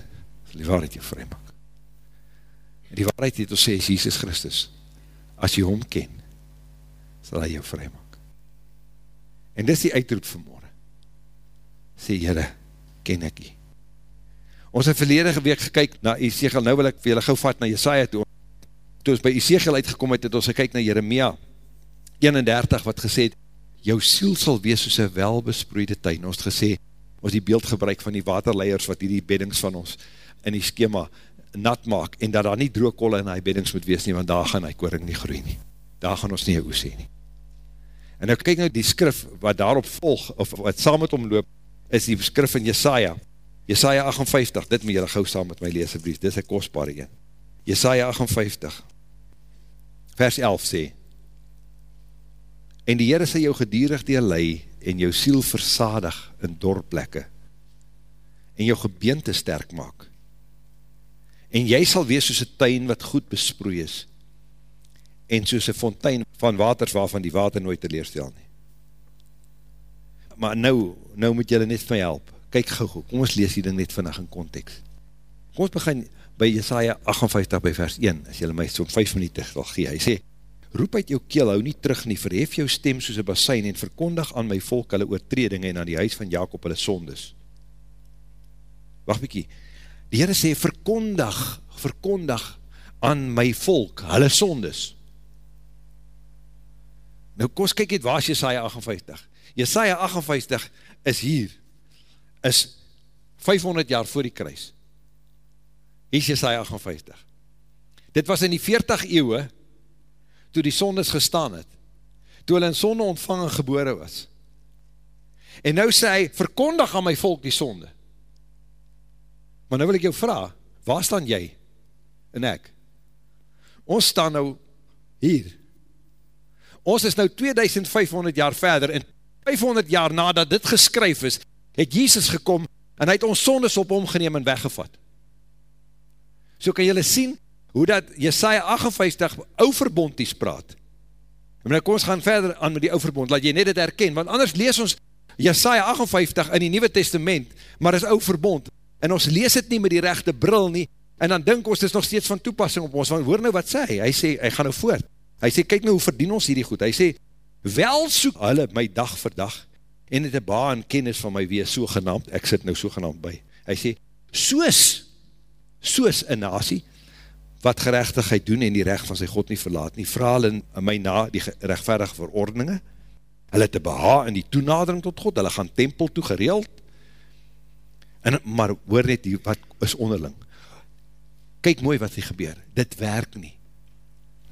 sal die waarheid jou vrij maak. Die waarheid het ons sê is Jesus Christus. As jy hom ken, sal hy jou vrij maak. En dis die uitroep vanmorgen. Sê, Heere, ken ek jy. Ons het verlede week gekyk na Ezekiel, nou wil ek vir julle gauw vat na Jesaja toe. Toe ons by Ezekiel uitgekom het, het ons gekyk na Jeremia 31 wat gesê het, jou siel sal wees soos een welbesproeide tuin. Ons het gesê, ons die beeld gebruik van die waterleiers wat die beddings van ons in die schema nat maak en dat daar nie droogkolle in die beddings moet wees nie, want daar gaan die koring nie groei nie. Daar gaan ons nie oes nie. En nou kyk nou die skrif wat daarop volg, of wat saam met omloop, is die skrif van Jesaja. Jesaja 58, dit moet julle gauw saam met my lees, dit is een kostbare een. Jesaja 58, vers 11 sê, En die Heere sal jou gedierig deelei en jou siel versadig in dorplekke en jou gebeente sterk maak. En jy sal wees soos een tuin wat goed besproei is en soos een fontein van waters waarvan die water nooit teleerstel nie. Maar nou, nou moet jylle net my help. Kyk gauw, kom ons lees die ding net vannig in context. Kom ons begin by Jesaja 58 by vers 1, as jylle my so'n 5 minuut wil gee. Hy sê, roep uit jou keel, hou nie terug nie, verhef jou stem soos een basijn en verkondig aan my volk hulle oortredinge en aan die huis van Jacob hulle sondes. Wacht bykie, die Heere sê, verkondig, verkondig aan my volk hulle sondes. Nou kom ons kyk het, waar is Jesaja 58? Jesaja 58 is hier, is 500 jaar voor die kruis. Hier is Jesaja 58. Dit was in die 40 eeuwe, toe die sondes gestaan het, toe hulle in sonde ontvang en gebore was. En nou sê hy, verkondig aan my volk die sonde. Maar nou wil ek jou vraag, waar staan jy en ek? Ons staan nou hier. Ons is nou 2500 jaar verder en 500 jaar nadat dit geskryf is, het Jesus gekom en hy het ons sondes op hom geneem en weggevat. So kan jylle sien, hoe dat Jesaja 58 ou verbondies praat. En nou kom ons gaan verder aan met die ou verbond, laat jy net dit herken, want anders lees ons Jesaja 58 in die Nieuwe Testament, maar is ou verbond, en ons lees het nie met die rechte bril nie, en dan dink ons, dit is nog steeds van toepassing op ons, want hoor nou wat sê hy, hy sê, hy gaan nou voort, hy sê, kyk nou hoe verdien ons hierdie goed, hy sê, wel soek hulle my dag vir dag, en het een baan kennis van my wees so genaamd, ek sit nou so genaamd by, hy sê, soos, soos een nasie, wat gerechtigheid doen en die recht van sy God nie verlaat nie, vraal in my na die rechtverdige verordeninge, hulle te beha in die toenadering tot God, hulle gaan tempel toe gereeld, en, maar hoor net die, wat is onderling, kyk mooi wat hier gebeur, dit werk nie,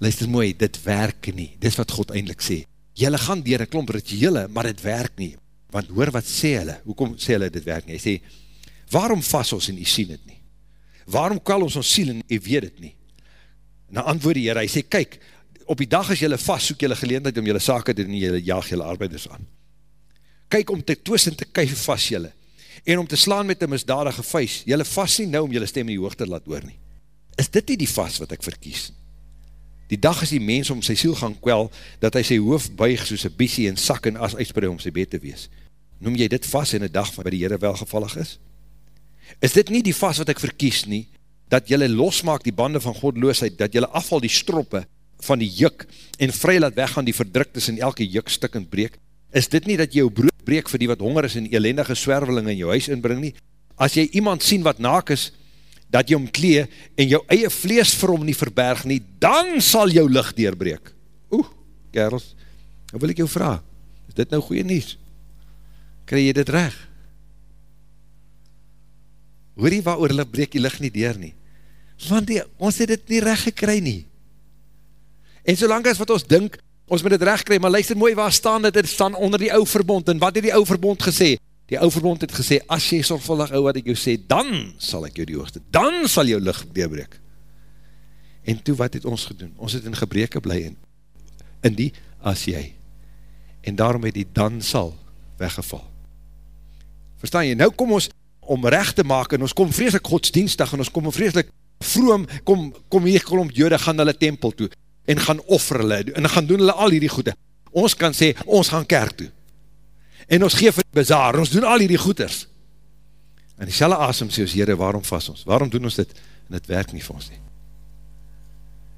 luister mooi, dit werk nie, dit is wat God eindelijk sê, jylle gaan dier een klomp rituele, maar dit werk nie, want hoor wat sê hulle, hoekom sê hulle dit werk nie, hy sê, waarom vas ons en jy sien het nie, waarom kwal ons ons siel en jy weet het nie, Na antwoord die hy sê, kyk, op die dag as jylle vast, soek jylle geleendheid om jylle sake te doen, en jylle jaag jylle arbeiders aan. Kyk om te twist en te kyk vast jylle, en om te slaan met een misdadige vuist, jylle vast nie nou om jylle stem in die hoogte laat oor nie. Is dit nie die vast wat ek verkies? Die dag is die mens om sy siel gaan kwel, dat hy sy hoofd buig soos een biesie en sak en as uitspreid om sy beet te wees. Noem jy dit vast in die dag by die Heere welgevallig is? Is dit nie die vast wat ek verkies nie, dat jylle losmaak die bande van godloosheid, dat jylle afval die stroppe van die juk, en vry laat weggaan die verdruktes in elke juk stikkend breek, is dit nie dat jy jou brood breek vir die wat honger is en elendige swerveling in jou huis inbring nie, as jy iemand sien wat naak is, dat jy hom klee, en jou eie vlees vir hom nie verberg nie, dan sal jou licht deurbreek. Oeh, kerels, nou wil ek jou vraag, is dit nou goeie nies? Krijg jy dit recht? Hoor jy waar oor hulle breek die licht nie deur nie? Want die, ons het dit nie recht gekry nie. En solang as wat ons dink, ons moet dit recht kry, maar luister mooi, waar staan dit? Het staan onder die ou verbond, en wat het die ou verbond gesê? Die ou verbond het gesê, as jy sorgvuldig ou wat ek jou sê, dan sal ek jou die hoogte, dan sal jou licht deurbreek. En toe, wat het ons gedoen? Ons het in gebreke bly in, in die, as jy. En daarom het die dan sal weggeval. Verstaan jy? Nou kom ons, om recht te maak, en ons kom vreselik godsdienstig, en ons kom vreselik vroom, kom, kom hier klomp jode, gaan hulle tempel toe, en gaan offer hulle, en gaan doen hulle al hierdie goede. Ons kan sê, ons gaan kerk toe. En ons geef het bazaar, ons doen al hierdie goeders. En die selle asem sê ons, Heere, waarom vast ons? Waarom doen ons dit? En het werk nie vir ons nie.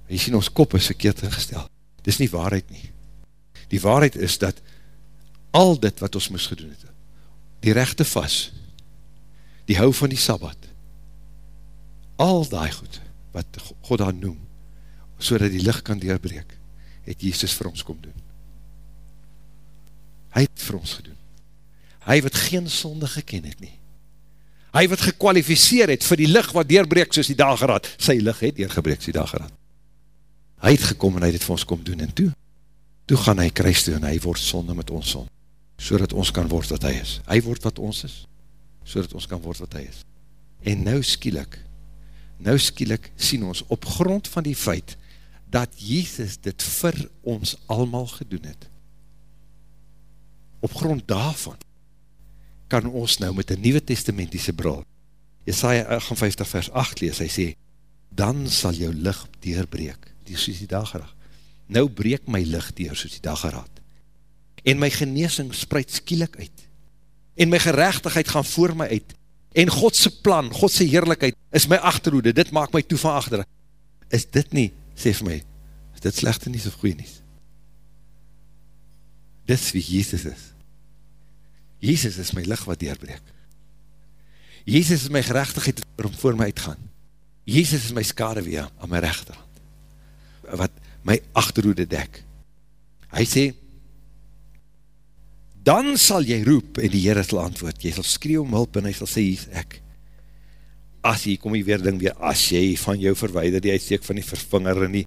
En jy sien, ons kop is verkeerd ingestel. Dit is nie waarheid nie. Die waarheid is dat al dit wat ons moes gedoen het, die rechte vast, die hou van die Sabbat, al die goed, wat God daar noem, so dat die licht kan deurbreek, het Jesus vir ons kom doen. Hy het vir ons gedoen. Hy wat geen sonde geken het nie. Hy wat gekwalificeer het vir die licht wat deurbreek soos die dageraad. Sy licht het deurgebreek soos die dageraad. Hy het gekom en hy het vir ons kom doen en toe. Toe gaan hy kruis toe en hy word sonde met ons sonde. So dat ons kan word wat hy is. Hy word wat ons is so dat ons kan word wat hy is. En nou skielik, nou skielik sien ons op grond van die feit, dat Jesus dit vir ons allemaal gedoen het. Op grond daarvan, kan ons nou met een nieuwe testamentiese bril, Jesaja 58 vers 8 lees, hy sê, dan sal jou licht deurbreek, die soos die dageraad. Nou breek my licht deur soos die dageraad. En my geneesing spreid skielik uit en my gerechtigheid gaan voor my uit, en Godse plan, Godse heerlijkheid, is my achterhoede, dit maak my toe van achter. Is dit nie, sê vir my, is dit slechte nie of goeie nie? Dit is wie Jezus is. Jezus is my licht wat deurbreek. Jezus is my gerechtigheid waarom voor my uitgaan. Jezus is my skade weer aan my rechterhand, wat my achterhoede dek. Hy sê, dan sal jy roep, en die Heere sal antwoord, jy sal skreeuw om hulp, en hy sal sê, hier is ek. As jy, kom jy weer ding weer, as jy van jou verweider, die uitsteek van die vervinger, en die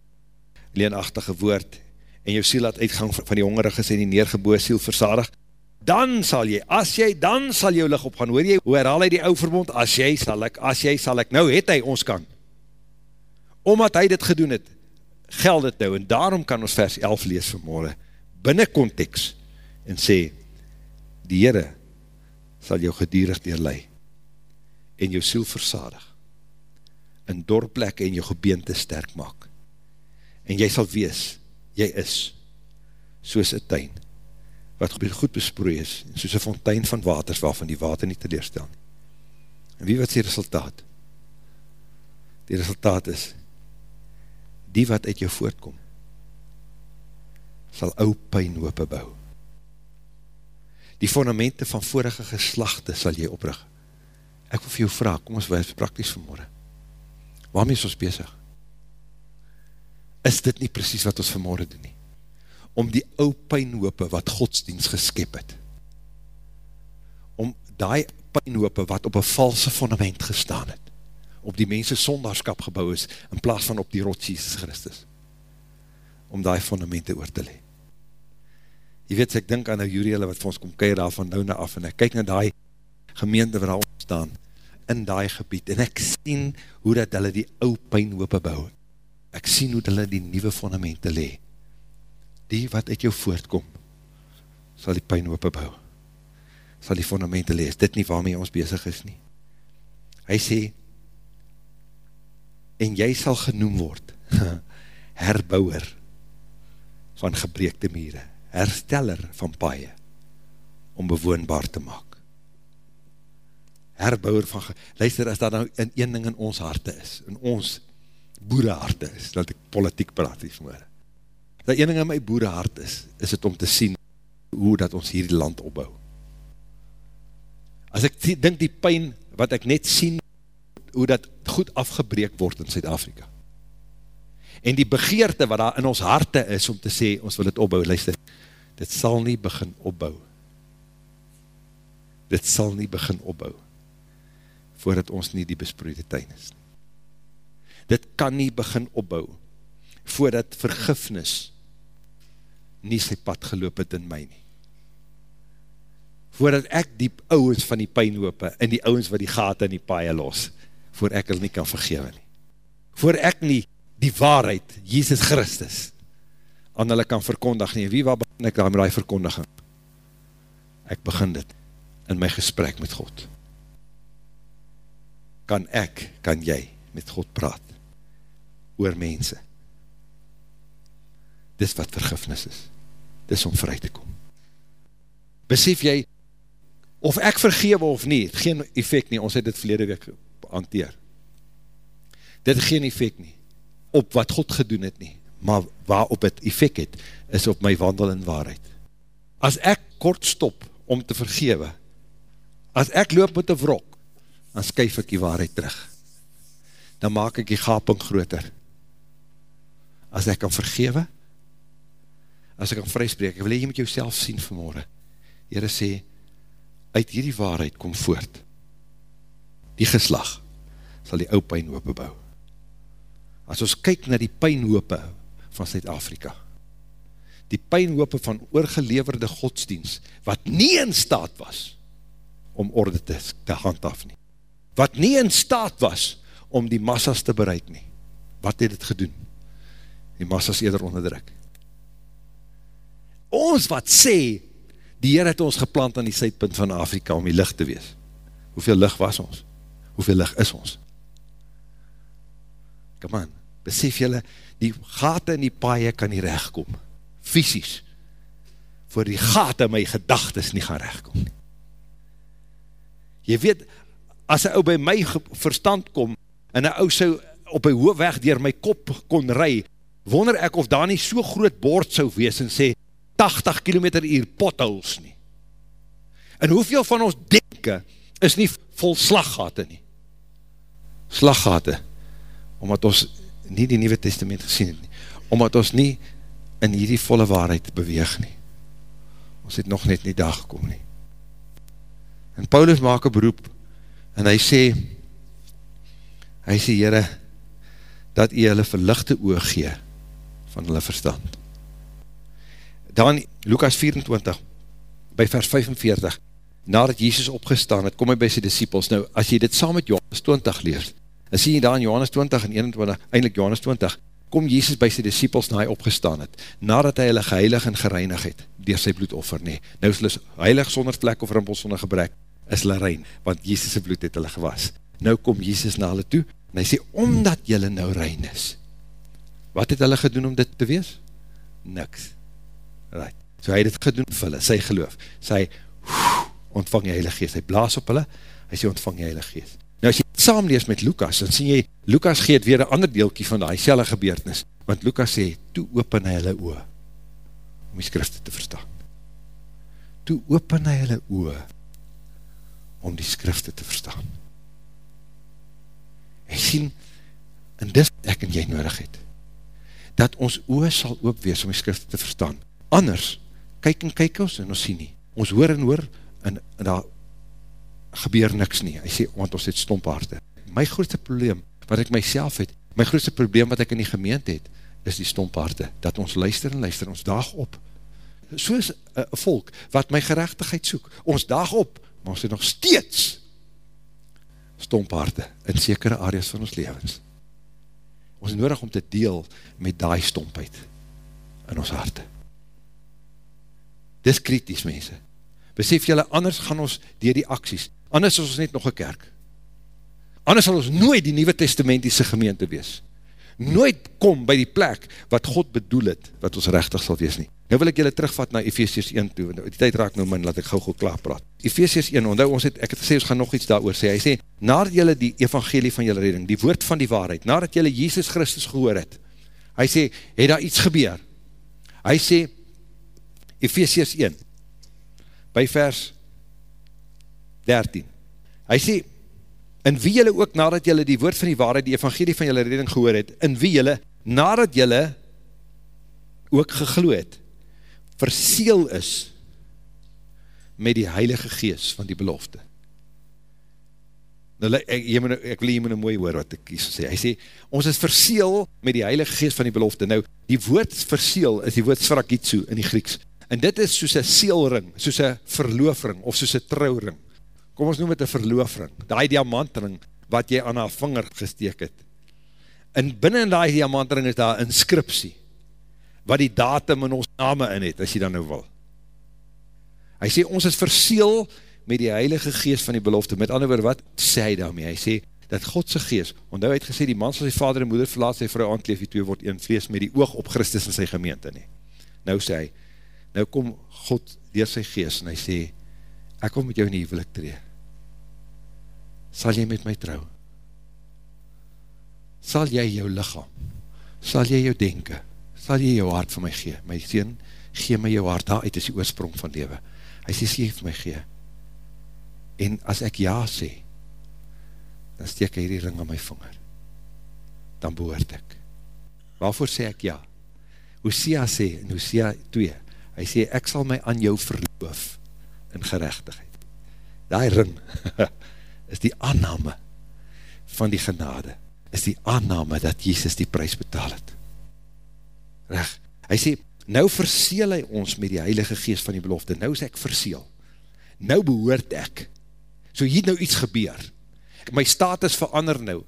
leenachtige woord, en jou siel laat uitgang van die hongerige, en die neergeboe siel versadig, dan sal jy, as jy, dan sal jou lig opgaan, hoor jy, hoe herhaal hy die ou verbond, as jy sal ek, as jy sal ek, nou het hy ons kan, omdat hy dit gedoen het, geld het nou, en daarom kan ons vers 11 lees vanmorgen, binnen context, en sê, die Heere sal jou gedierig deurlei en jou siel versadig. In dorplekke en jou gebeente sterk maak. En jy sal wees jy is soos een tuin wat goed besproei is soos een fontein van waters waarvan die water nie teleerstel nie. En wie wat is die resultaat? Die resultaat is die wat uit jou voortkom sal ou pijn hoop bou. Die fundamente van vorige geslachte sal jy oprig. Ek wil vir jou vraag, kom ons wees praktisch vanmorgen. Waarmee is ons bezig? Is dit nie precies wat ons vanmorgen doen nie? Om die ou pijnhope wat godsdienst geskep het, om die pijnhope wat op een valse fundament gestaan het, op die mense sondagskap gebouw is, in plaas van op die rot Jesus Christus, om die fundamente oor te lewe jy weet, ek dink aan nou Juriele wat vir ons kom keir daar van nou na af, en ek kyk na die gemeente waar ons staan, in die gebied, en ek sien hoe dat hulle die ou pijnhoop bou, ek sien hoe hulle die nieuwe fundamente le, die wat uit jou voortkom, sal die pijn openbou, sal die fundamente lees, dit nie waarmee ons bezig is nie. Hy sê, en jy sal genoem word, (laughs) herbouwer van gebreekte mire, hersteller van paie, om bewoonbaar te maak. Herbouwer van, luister, as dat nou in een ding in ons harte is, in ons boere harte is, dat ek politiek praat hier vanmorgen, dat een ding in my boere hart is, is het om te sien hoe dat ons hier die land opbou. As ek dink die pijn wat ek net sien, hoe dat goed afgebreek word in Zuid-Afrika. En die begeerte wat daar in ons harte is om te sê, ons wil het opbou, luister, dit sal nie begin opbou. Dit sal nie begin opbou, voordat ons nie die besproeide tuin is. Dit kan nie begin opbou, voordat vergifnis nie sy pad geloop het in my nie. Voordat ek die ouwens van die pijn hoop en die ouwens wat die gaten in die paie los, voor ek hulle nie kan vergewe nie. Voor ek nie die waarheid, Jesus Christus, aan hulle kan verkondig nie. Wie waar begin ek daar met die verkondiging? Ek begin dit in my gesprek met God. Kan ek, kan jy met God praat oor mense? Dis wat vergifnis is dis om vry te kom. Besef jy, of ek vergewe of nie, het geen effect nie, ons het dit verlede week hanteer. Dit het geen effect nie, op wat God gedoen het nie, maar waarop het effect het, is op my wandel in waarheid. As ek kort stop om te vergewe, as ek loop met een wrok, dan skuif ek die waarheid terug. Dan maak ek die gaping groter. As ek kan vergewe, as ek kan vryspreek, ek wil jy met jouself sien vanmorgen. Heere sê, uit hierdie waarheid kom voort. Die geslag sal die ou pijnhope bou. As ons kyk na die pijnhope van Zuid-Afrika, die pijnhope van oorgeleverde godsdienst, wat nie in staat was om orde te, te handhaf nie. Wat nie in staat was om die massas te bereik nie. Wat het het gedoen? Die massas eerder onderdruk ons wat sê, die Heer het ons geplant aan die sydpunt van Afrika om die licht te wees. Hoeveel licht was ons? Hoeveel licht is ons? Come on, besef jylle, die gaten in die paie kan nie rechtkom. Fysisch. Voor die gaten my gedagtes nie gaan rechtkom. Jy weet, as een ou by my verstand kom, en een ou so op een hoofweg dier my kop kon ry, wonder ek of daar nie so groot bord sou wees en sê, 80 km uur potholes nie. En hoeveel van ons denken is nie vol slaggate nie. Slaggate, omdat ons nie die Nieuwe Testament gesien het nie, omdat ons nie in hierdie volle waarheid beweeg nie. Ons het nog net nie daar gekom nie. En Paulus maak een beroep, en hy sê, hy sê, Heere, dat jy hulle verlichte oog gee, van hulle verstand. Dan Lukas 24, by vers 45, nadat Jesus opgestaan het, kom hy by sy disciples, nou, as jy dit saam met Johannes 20 lees, dan sien jy daar in Johannes 20 en 21, eindelijk Johannes 20, kom Jesus by sy disciples na hy opgestaan het, nadat hy hulle geheilig en gereinig het, dier sy bloedoffer, nee, nou is hulle heilig sonder vlek of rimpel sonder gebrek, is hulle rein, want Jesus' bloed het hulle gewas. Nou kom Jesus na hulle toe, en hy sê, omdat julle nou rein is, wat het hulle gedoen om dit te wees? Niks. Right. So hy het het gedoen vir hulle, sy geloof. Sy ontvang die Heilige Geest. Hy blaas op hulle, hy sê ontvang die Heilige Geest. Nou as jy het saamlees met Lukas, dan sê jy, Lukas geet weer een ander deelkie van die selle gebeurtenis. Want Lukas sê, toe open hy hulle oor, om die skrifte te verstaan. Toe open hy hulle oor, om die skrifte te verstaan. Hy sien, en dis ek en jy nodig het, dat ons oor sal oopwees om die skrifte te verstaan. Anders, kyk en kyk ons, en ons sien nie, ons hoor en hoor, en, en daar gebeur niks nie, hy sê, want ons het stomphaarte, my grootste probleem, wat ek myself het, my grootste probleem wat ek in die gemeente het, is die stomphaarte, dat ons luister en luister, ons daag op, soos een uh, volk, wat my gerechtigheid soek, ons daag op, maar ons het nog steeds stomphaarte, in sekere areas van ons levens, ons is nodig om te deel met die stompheid, in ons harte, Dis kritisch, mense. Besef julle, anders gaan ons dier die acties. Anders is ons net nog een kerk. Anders sal ons nooit die Nieuwe Testamentiese gemeente wees. Nooit kom by die plek wat God bedoel het, wat ons rechtig sal wees nie. Nou wil ek julle terugvat na Ephesians 1 toe, die tijd raak nou min, laat ek gauw gauw klaar praat. Ephesians 1, onthou ons het, ek het gesê, ons gaan nog iets daar sê, hy sê, nadat julle die evangelie van julle redding, die woord van die waarheid, nadat julle Jesus Christus gehoor het, hy sê, het daar iets gebeur? Hy sê, Ephesians 1, by vers 13, hy sê, in wie jylle ook nadat jylle die woord van die waarheid, die evangelie van jylle redding gehoor het, in wie jylle nadat jylle ook gegloe het, verseel is met die heilige gees van die belofte. Nou, ek, jy moet, ek wil jy moet een mooi hoor wat ek kies sê. Hy sê, ons is verseel met die heilige geest van die belofte. Nou, die woord verseel is die woord sfrakitsu in die Grieks. En dit is soos een seelring, soos een verloofring, of soos een trouwring kom ons noem het een verloofring, die diamantring, wat jy aan haar vinger gesteek het. En binnen die diamantring is daar inscriptie, wat die datum in ons name in het, as jy dan nou wil. Hy sê, ons is verseel met die heilige geest van die belofte, met ander woord, wat sê hy daarmee? Hy sê, dat Godse geest, want hy het gesê, die man sal sy vader en moeder verlaat, sy vrou aankleef, die twee word een vlees, met die oog op Christus in sy gemeente nie. Nou sê hy, nou kom God door sy geest, en hy sê, ek kom met jou in die huwelik tree, sal jy met my trou? Sal jy jou lichaam, sal jy jou denken, sal jy jou hart vir my gee? My sien, gee my jou hart, daar uit is die oorsprong van lewe. Hy sê, sê vir my gee. En as ek ja sê, dan steek hy die ring aan my vinger. Dan behoort ek. Waarvoor sê ek ja? Hosea sê, in Hosea 2, hy sê, ek sal my aan jou verloof in gerechtigheid. Daai ring, (laughs) is die aanname van die genade, is die aanname dat Jesus die prijs betaal het. Reg, hy sê, nou verseel hy ons met die heilige geest van die belofte, nou is ek verseel, nou behoort ek, so hier nou iets gebeur, my status verander nou,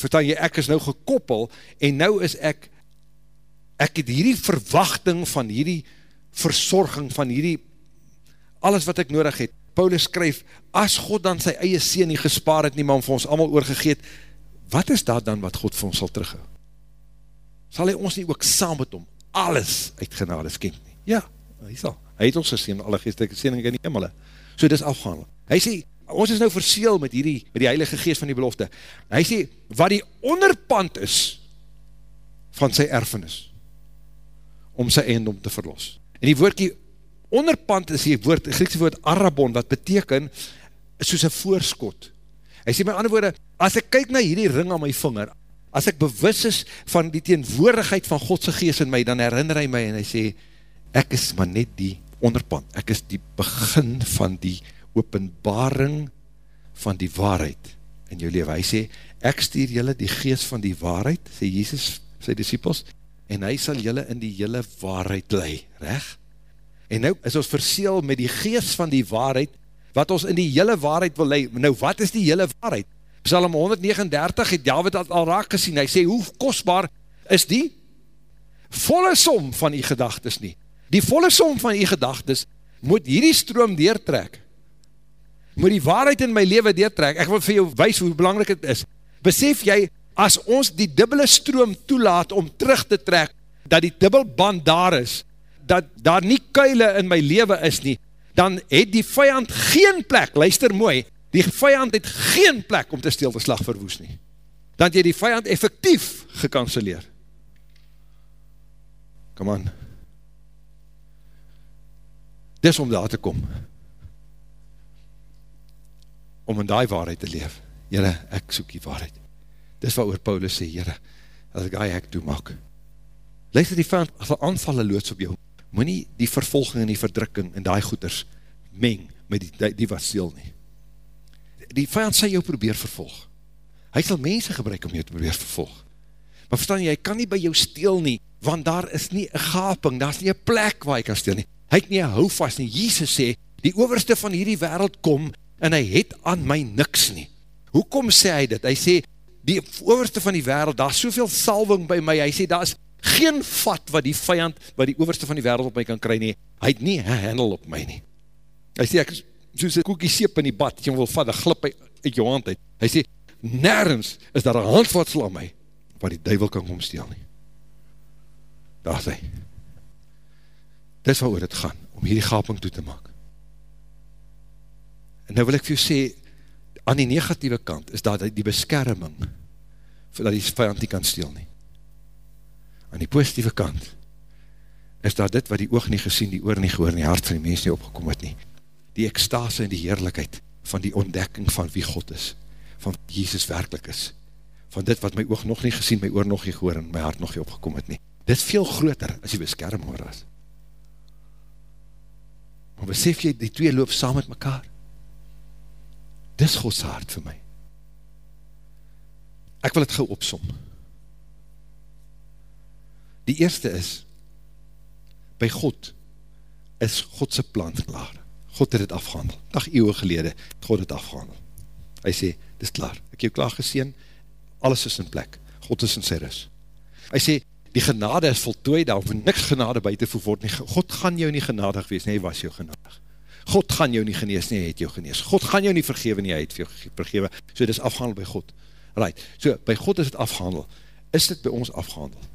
verstaan jy, ek is nou gekoppel, en nou is ek, ek het hierdie verwachting van hierdie verzorging, van hierdie, alles wat ek nodig het, Paulus skryf, as God dan sy eie sien nie gespaar het nie, maar vir ons allemaal oorgegeet, wat is dat dan wat God vir ons sal terughou? Sal hy ons nie ook saam met hom alles uit genade skenk nie? Ja, hy sal. Hy het ons gesien, alle geestelike siening in die hemel. So dit is afgehandel. Hy sê, ons is nou verseel met hierdie, met die heilige geest van die belofte. Hy sê, wat die onderpand is van sy erfenis, om sy eindom te verlos. En die woordkie onderpand is die woord, die Griekse woord Arabon, wat beteken, soos een voorskot. Hy sê my ander woorde, as ek kyk na hierdie ring aan my vinger, as ek bewus is van die teenwoordigheid van Godse geest in my, dan herinner hy my en hy sê, ek is maar net die onderpand, ek is die begin van die openbaring van die waarheid in jou leven. Hy sê, ek stuur julle die geest van die waarheid, sê Jesus, sy disciples, en hy sal julle in die julle waarheid lei, recht? En nou is ons verseel met die geest van die waarheid, wat ons in die hele waarheid wil leid. Nou wat is die hele waarheid? Psalm 139 het David al raak gesien, hy sê, hoe kostbaar is die? Volle som van die gedagtes nie. Die volle som van die gedagtes moet hierdie stroom deertrek. Moet die waarheid in my leven deertrek. Ek wil vir jou wees hoe belangrijk het is. Besef jy, as ons die dubbele stroom toelaat om terug te trek, dat die dubbelband daar is, dat daar nie kuile in my leven is nie, dan het die vijand geen plek, luister mooi, die vijand het geen plek om te stil te slag verwoes nie. Dan het jy die vijand effectief gekanceleer. Come on. Dis om daar te kom. Om in die waarheid te leef. Jere, ek soek die waarheid. Dis wat oor Paulus sê, jere, as ek die hek toemaak. Luister die vijand, as aanvallen loods op jou, moet nie die vervolging en die verdrukking en die goeders meng met die, die, die wat stil nie. Die vijand sal jou probeer vervolg. Hy sal mense gebruik om jou te probeer vervolg. Maar verstaan jy, hy kan nie by jou stil nie, want daar is nie een gaping, daar is nie een plek waar hy kan stil nie. Hy het nie een houvast nie. Jesus sê, die overste van hierdie wereld kom, en hy het aan my niks nie. Hoekom sê hy dit? Hy sê, die overste van die wereld, daar is soveel salving by my, hy sê, daar is geen vat wat die vijand, wat die overste van die wereld op my kan kry nie, hy het nie handel op my nie. Hy sê, ek is soos een koekie seep in die bad, jy wil vat, een glip uit jou hand uit. Hy sê, nergens is daar een handvatsel aan my, waar die duivel kan kom steel nie. Daar sê. Dis wat oor het gaan, om hierdie gaping toe te maak. En nou wil ek vir jou sê, aan die negatieve kant, is daar die beskerming, dat die vijand nie kan steel nie. Aan die positieve kant, is daar dit wat die oog nie gesien, die oor nie gehoor, die hart van die mens nie opgekom het nie. Die ekstase en die heerlijkheid van die ontdekking van wie God is, van wie Jesus werkelijk is, van dit wat my oog nog nie gesien, my oor nog nie gehoor en my hart nog nie opgekom het nie. Dit is veel groter as die beskerm hoor is. Maar besef jy, die twee loop saam met mekaar? Dis Gods hart vir my. Ek wil het gauw opsom. Die eerste is, by God is Godse plan klaar. God het het afgehandel. Dag eeuwe gelede, God het afgehandel. Hy sê, dit is klaar. Ek jou klaar geseen, alles is in plek. God is in sy ris. Hy sê, die genade is voltooi, daar hoef niks genade buiten voeg word nie. God gaan jou nie genadig wees, nie, hy was jou genadig. God gaan jou nie genees, nie, hy het jou genees. God gaan jou nie vergewe, nie, hy het jou vergewe. So, dit is afgehandel by God. Right, so, by God is het afgehandel. Is dit by ons afgehandel?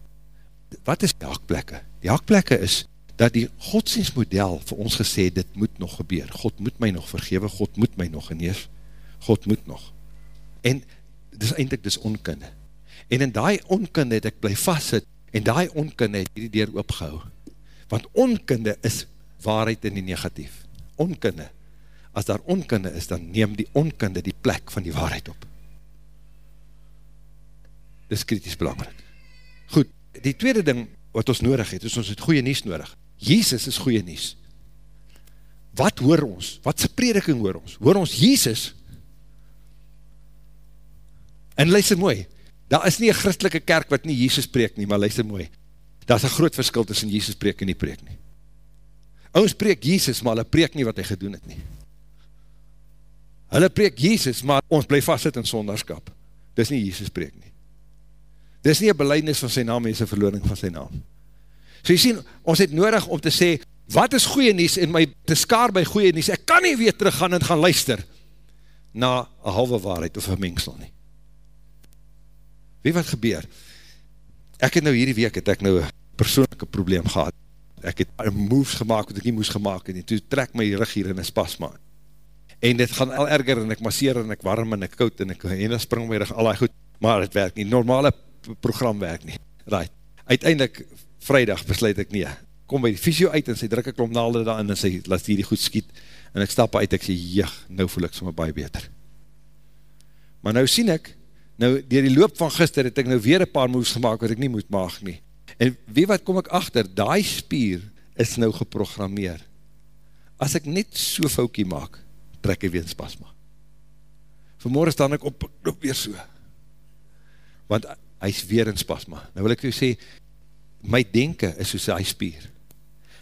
Wat is die hakplekke? Die hakplekke is, dat die godsdienstmodel vir ons gesê, dit moet nog gebeur, God moet my nog vergewe, God moet my nog genees, God moet nog. En dis eindelijk dis onkunde. En in die onkunde het ek bly vastsit, en die onkunde het hierdie deur opgehou. Want onkunde is waarheid in die negatief. Onkunde. As daar onkunde is, dan neem die onkunde die plek van die waarheid op. Dis kritisch belangrijk. Die tweede ding wat ons nodig het, is ons het goeie nies nodig. Jezus is goeie nies. Wat hoor ons? Wat sy prediking hoor ons? Hoor ons Jezus? En luister mooi, daar is nie een christelike kerk wat nie Jezus preek nie, maar luister mooi, daar is een groot verskil tussen Jezus preek en nie preek nie. Ons preek Jezus, maar hulle preek nie wat hy gedoen het nie. Hulle preek Jezus, maar ons bly vastsit in sondagskap. Dis nie Jezus preek nie. Dis nie een beleidnis van sy naam, dis een verloring van sy naam. So jy sien, ons het nodig om te sê, wat is goeie nies en my te skaar by goeie nies, ek kan nie weer terug gaan en gaan luister na een halwe waarheid of een mengsel nie. Weet wat gebeur? Ek het nou hierdie week, het ek nou een persoonlijke probleem gehad. Ek het moves gemaakt wat ek nie moes gemaakt en toe trek my rug hier in een spasma. En dit gaan al erger, en ek masseer, en ek warm, en ek koud, en ek en spring my rug, al goed, maar het werk nie, normale program werk nie. Right. Uiteindelik vrijdag besluit ek nie, kom by die fysio uit en sy druk ek klomp naalde daar in en sy laat die goed skiet en ek stap uit, ek sê, jig, nou voel ek sommer baie beter. Maar nou sien ek, nou dier die loop van gister het ek nou weer een paar moes gemaakt wat ek nie moet maak nie. En wie wat kom ek achter, die spier is nou geprogrammeer. As ek net so foukie maak, trek ek weer in spasma. Vanmorgen staan ek op, loop weer so. Want hy is weer in spasma. Nou wil ek u sê, my denken is soos die spier.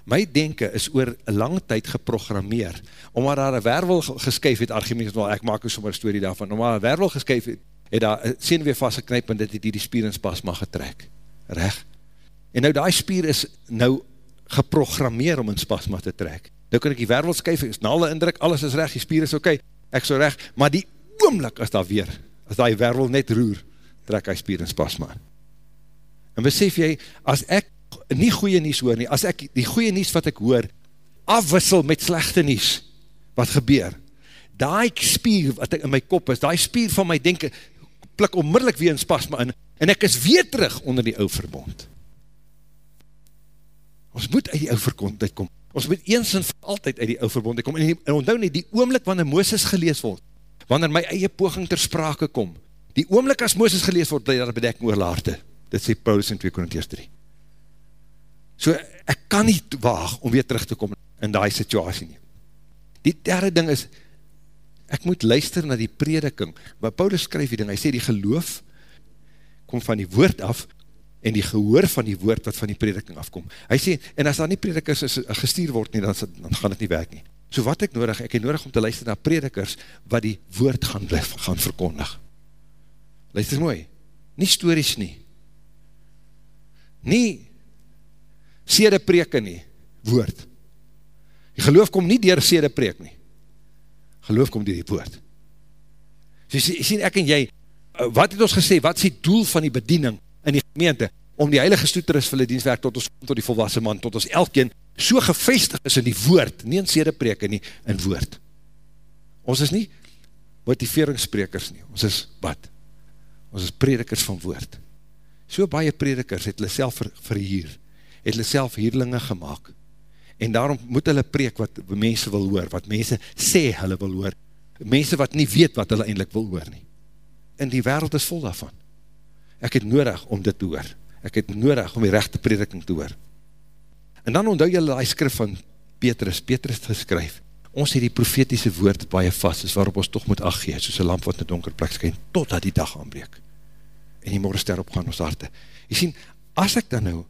My denken is oor lang tyd geprogrammeer, omdat daar een wervel geskyf het, Archimedes, well, ek maak ook sommer een story daarvan, omdat daar een wervel geskyf het, het daar sien weer vastgeknyp, en dit het die spier in spasma getrek. Reg? En nou die spier is nou geprogrammeer om in spasma te trek. Nou kan ek die wervel skyf, is nalle indruk, alles is reg, die spier is okay, ek so reg, maar die oomlik is daar weer, as die wervel net roer, trek hy spier in spasma. En besef jy, as ek nie goeie nies hoor nie, as ek die goeie nies wat ek hoor, afwissel met slechte nies, wat gebeur, daai spier wat in my kop is, daai spier van my denken, plik onmiddellik weer in spasma in, en ek is weer terug onder die ou verbond. Ons moet uit die ou verbond uitkom, ons moet eens en altyd uit die ou verbond uitkom, en, en onthou nie, die oomlik wanneer Mooses gelees word, wanneer my eie poging ter sprake kom, die oomlik as Mooses gelees word, bly daar bedekking oor laarte, Dit sê Paulus in 2 Korinties 3. So, ek kan nie waag om weer terug te kom in die situasie nie. Die derde ding is, ek moet luister na die prediking, waar Paulus skryf die ding, hy sê die geloof kom van die woord af, en die gehoor van die woord wat van die prediking afkom. Hy sê, en as daar nie predikers is, gestuur word nie, dan, dan gaan het nie werk nie. So wat ek nodig, ek het nodig om te luister na predikers, wat die woord gaan, gaan verkondig. Luister mooi, nie stories nie, nie sede preke nie, woord. Die geloof kom nie dier sede preek nie. Geloof kom dier die woord. So jy sien ek en jy, eh, wat het ons gesê, wat is die doel van die bediening in die gemeente? Om die heilige stoeteris vir die dienstwerk tot ons, tot die volwassen man, tot ons elkeen so gevestig is in die woord, nie in sede preke nie, in woord. Ons is nie motiveringssprekers nie, ons is wat? Ons is predikers van woord. So baie predikers het hulle self ver, verhier, het hulle self hierlinge gemaakt, en daarom moet hulle preek wat mense wil hoor, wat mense sê hulle wil hoor, mense wat nie weet wat hulle eindelijk wil hoor nie. En die wereld is vol daarvan. Ek het nodig om dit te hoor. Ek het nodig om die rechte prediking te hoor. En dan onthou julle die skrif van Petrus, Petrus geskryf, ons het die profetiese woord baie vast, is waarop ons toch moet achtgeen, soos een lamp wat in donker plek skyn, totdat die dag aanbreek. En die morgenster opgaan ons harte. Jy sien, as ek dan nou,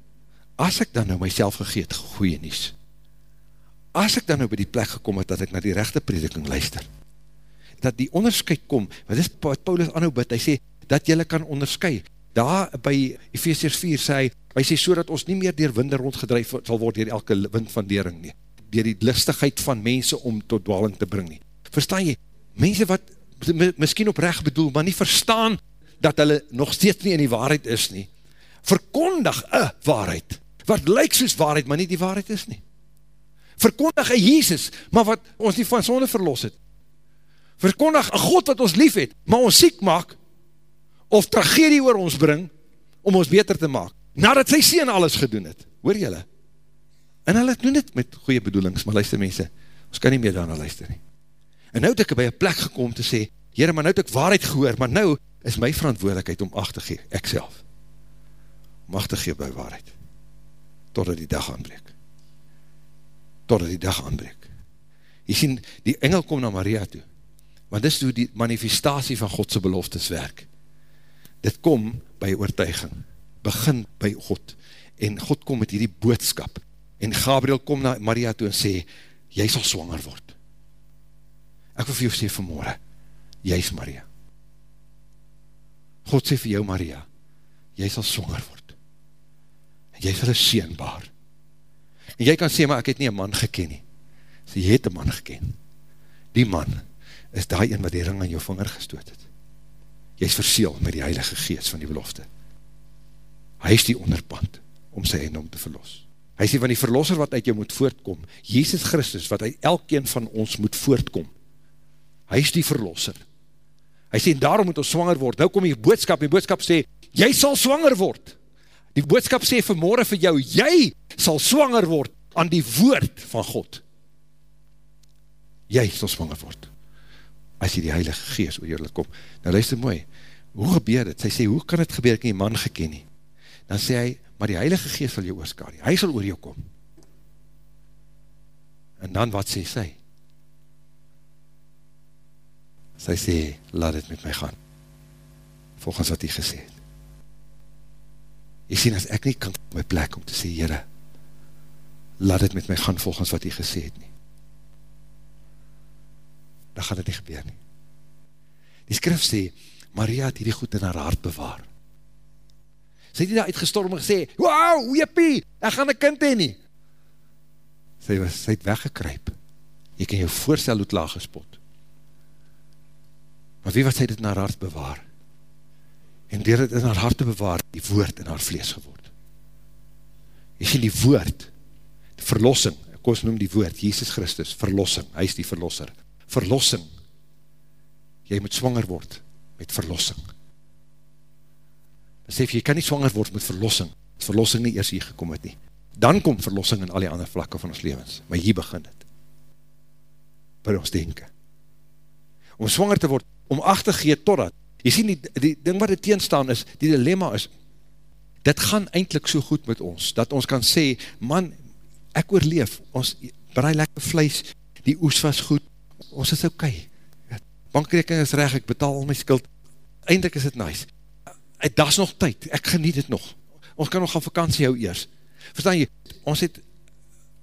as ek dan nou myself gegeet, goeie nies, as ek dan nou by die plek gekom het, dat ek na die rechte prediking luister, dat die onderscheid kom, wat is wat Paulus anhou bid, hy sê, dat jylle kan onderscheid, daar by Ephesians 4 sê hy, hy sê so dat ons nie meer dier winde rondgedrijf sal word dier elke wind van dering nie, dier die listigheid van mense om tot dwaling te bring nie. Verstaan jy, mense wat miskien oprecht bedoel, maar nie verstaan dat hulle nog steeds nie in die waarheid is nie, verkondig een waarheid, wat lyk soos waarheid, maar nie die waarheid is nie verkondig een Jezus, maar wat ons nie van sonde verlos het. Verkondig een God wat ons lief het, maar ons siek maak, of tragedie oor ons bring, om ons beter te maak, nadat sy sien alles gedoen het. Hoor jylle? En hulle doen het met goeie bedoelings, maar luister mense, ons kan nie meer daarna luister nie. En nou het ek by een plek gekom te sê, Heere, maar nou het ek waarheid gehoor, maar nou is my verantwoordelikheid om acht te gee, ek self, om acht te gee by waarheid, totdat die dag aanbreek totdat die dag aanbreek. Jy sien, die engel kom na Maria toe, want dis hoe die manifestatie van Godse beloftes werk. Dit kom by oortuiging, begin by God, en God kom met hierdie boodskap, en Gabriel kom na Maria toe en sê, jy sal swanger word. Ek wil vir jou sê vanmorgen, jy is Maria. God sê vir jou Maria, jy sal swanger word. En jy sal een seenbaar. En jy kan sê, maar ek het nie een man geken nie. So jy het een man geken. Die man is die een wat die ring aan jou vinger gestoot het. Jy is verseel met die heilige geest van die belofte. Hy is die onderpand om sy eindom te verlos. Hy sê van die verlosser wat uit jou moet voortkom, Jezus Christus wat uit elkeen van ons moet voortkom. Hy is die verlosser. Hy sê, daarom moet ons swanger word. Nou kom die boodskap, die boodskap sê, jy sal swanger word. Die boodskap sê vanmorgen vir jou, jy sal swanger word aan die woord van God. Jy sal swanger word. As jy die heilige geest oor jou laat kom. Nou luister mooi, hoe gebeur dit? Sy sê, hoe kan dit gebeur, ek nie man geken nie? Dan sê hy, maar die heilige geest sal jou oorskar, hy sal oor jou kom. En dan wat sê sy? Sy sê, laat dit met my gaan. Volgens wat hy gesê het. Jy sien, as ek nie kan my plek om te sê, Heere, laat het met my gaan volgens wat jy gesê het nie. Dan gaan dit nie gebeur nie. Die skrif sê, Maria het hierdie goed in haar hart bewaar. Sy het daar uitgestorm en gesê, wauw, weepie, ek gaan een kind heen nie. Sy, was, sy het weggekryp. Jy kan jou voorstel hoe het laag gespot. Maar wie wat sy dit in haar hart bewaar? en dier het in haar hart te bewaar, die woord in haar vlees geword. Jy sien die woord, die verlossing, ek ons noem die woord, Jesus Christus, verlossing, hy is die verlosser, verlossing, jy moet swanger word met verlossing. Besef, jy kan nie swanger word met verlossing, as verlossing nie eers hier gekom het nie. Dan kom verlossing in al die ander vlakke van ons levens, maar hier begin het. By ons denken. Om swanger te word, om acht te gee totdat, Jy sien, die, die ding wat het teenstaan is, die dilemma is, dit gaan eindelijk so goed met ons, dat ons kan sê, man, ek oorleef, ons braai lekker vlees, die oes was goed, ons is ok, bankrekening is reg, ek betaal al my skuld, eindelijk is het nice, dat is nog tyd, ek geniet het nog, ons kan nog gaan vakantie hou eers, verstaan jy, ons het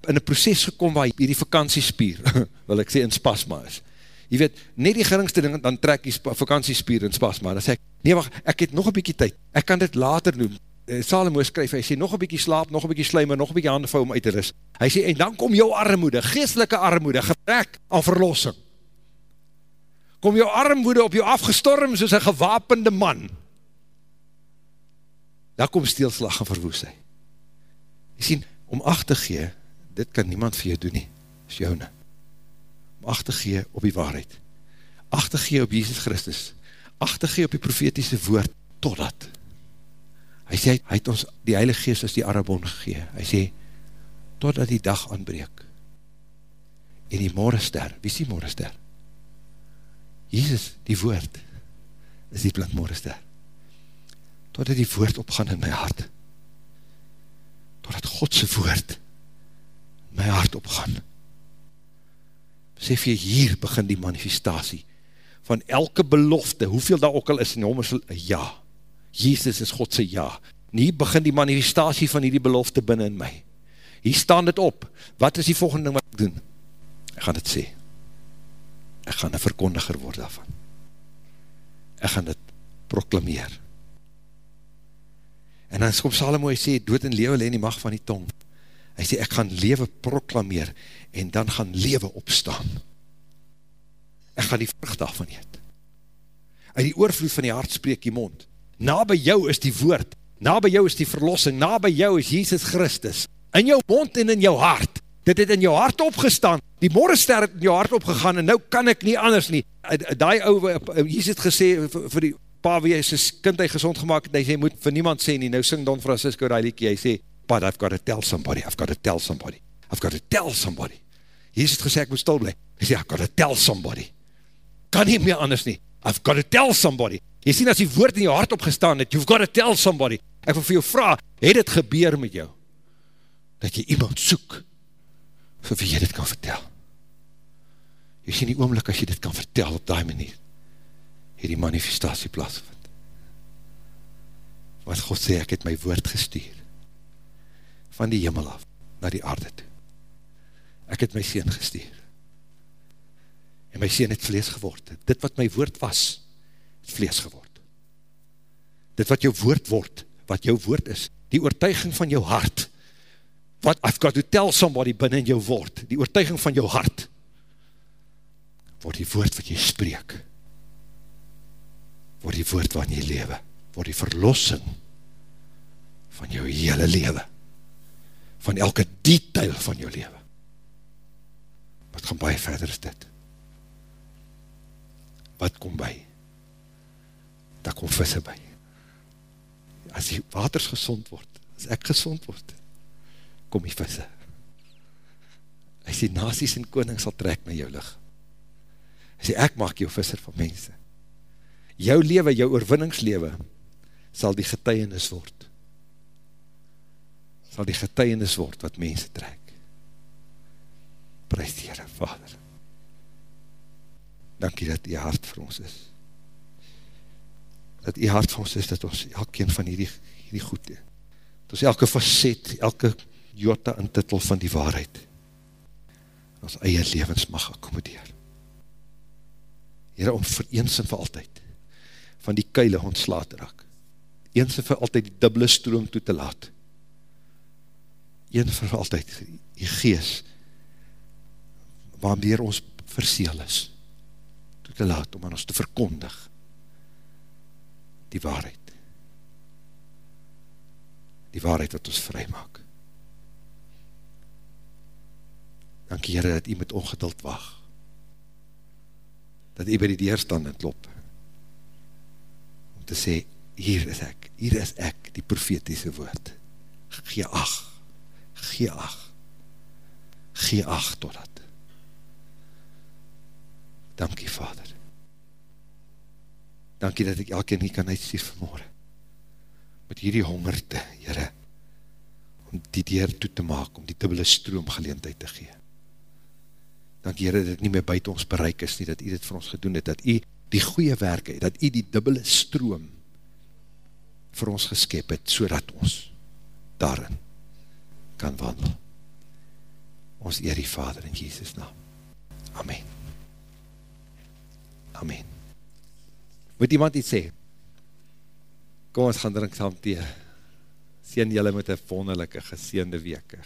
in een proces gekom waar hierdie vakantiespier, (laughs) wil ek sê, in spasma is, jy weet, net die geringste ding, dan trek die vakantiespier in spas, maar dan sê ek, nee wacht, ek het nog een bykie tyd, ek kan dit later doen, uh, Salomo skryf, hy sê, nog een bykie slaap, nog een bykie slijmer, nog een bykie handen vou om uit te ris. Hy sê, en dan kom jou armoede, geestelike armoede, gebrek aan verlossing. Kom jou armoede op jou afgestorm soos een gewapende man. Daar kom steelslag en verwoes hy. Jy sien, om acht te gee, dit kan niemand vir jou doen nie, is jou nie. Acht te gee op die waarheid. Acht te gee op Jesus Christus. Acht te gee op die profetiese woord, totdat. Hy sê, hy het ons die Heilige Geest as die Arabon gegee. Hy sê, totdat die dag aanbreek. En die morgenster, wie is die morgenster? Jesus, die woord, is die blink morgenster. Totdat die woord opgaan in my hart. Totdat Godse woord my hart opgaan. Besef jy, hier begin die manifestatie van elke belofte, hoeveel daar ook al is in hom is ja. Jesus is Godse ja. Nie begin die manifestatie van die belofte binnen in my. Hier staan dit op. Wat is die volgende ding wat ek doen? Ek gaan dit sê. Ek gaan een verkondiger word daarvan. Ek gaan dit proklameer. En dan kom Salomo, hy sê, dood en lewe leen die macht van die tong. Hy sê, ek gaan lewe proklameer, en dan gaan lewe opstaan. Ek gaan die vrucht daarvan eet. Uit die oorvloed van die hart spreek die mond. Na by jou is die woord, na by jou is die verlossing, na by jou is Jesus Christus. In jou mond en in jou hart. Dit het in jou hart opgestaan. Die morgenster het in jou hart opgegaan, en nou kan ek nie anders nie. Daai ouwe, Jesus het gesê, vir die pa wie hy sy kind hy gezond gemaakt het, hy sê, moet vir niemand sê nie, nou sing Don Francisco Rileykie, hy sê, but I've got to tell somebody, I've got to tell somebody, I've got to tell somebody. Jesus het gesê, ek moet stil blij, hy sê, I've got to tell somebody. Kan nie meer anders nie, I've got to tell somebody. Jy sien as die woord in jou hart opgestaan het, you've got to tell somebody. Ek wil vir jou vraag, het het gebeur met jou, dat jy iemand soek, vir wie jy dit kan vertel. Jy sien die oomlik as jy dit kan vertel op die manier, hierdie manifestatie plaasvind. Wat God sê, ek het my woord gestuur, van die jimmel af, na die aarde toe. Ek het my sien gestuur. En my sien het vlees geword. Dit wat my woord was, het vlees geword. Dit wat jou woord word, wat jou woord is, die oortuiging van jou hart, wat I've got to tell somebody binnen jou woord, die oortuiging van jou hart, word die woord wat jy spreek, word die woord waarin jy lewe, word die verlossing van jou hele lewe, van elke detail van jou lewe. Wat gaan baie verder is dit? Wat kom by? Daar kom visse by. As die waters gezond word, as ek gezond word, kom die visse. Hy sê, nasies en koning sal trek met jou licht. Hy sê, ek maak jou visser van mense jou lewe, jou oorwinningslewe, sal die getuienis word. Sal die getuienis word wat mense trek. Prijs die Heere, Vader. Dankie dat die hart vir ons is. Dat die hart vir ons is, dat ons elkeen van hierdie, hierdie goede, dat ons elke facet, elke jota en titel van die waarheid, ons eie levens mag akkomodeer. Heere, om vir eens en vir altyd, van die keile ontslaat raak. Eens en vir altyd die dubbele stroom toe te laat. Eens en vir altyd die gees waarmeer ons verseel is toe te laat om aan ons te verkondig die waarheid. Die waarheid wat ons vry maak. Dankie Heere dat u met ongeduld wacht. Dat u by die deurstand en klop te sê, hier is ek, hier is ek, die profetiese woord. Gee ag, gee ag, gee ag totdat. Dankie Vader. Dankie dat ek elke nie kan uitstuur vanmorgen. Met hierdie hongerte, Heere, om die deur toe te maak, om die dubbele stroom geleentheid te gee. Dankie Heere, dat het nie meer buiten ons bereik is nie, dat u dit vir ons gedoen het, dat u die goeie werke, dat u die dubbele stroom vir ons geskep het, so ons daarin kan wandel. Ons eer die Vader in Jesus naam. Amen. Amen. Moet iemand iets sê? Kom ons gaan drink saam thee. Sien julle met een wonderlijke, geseende week.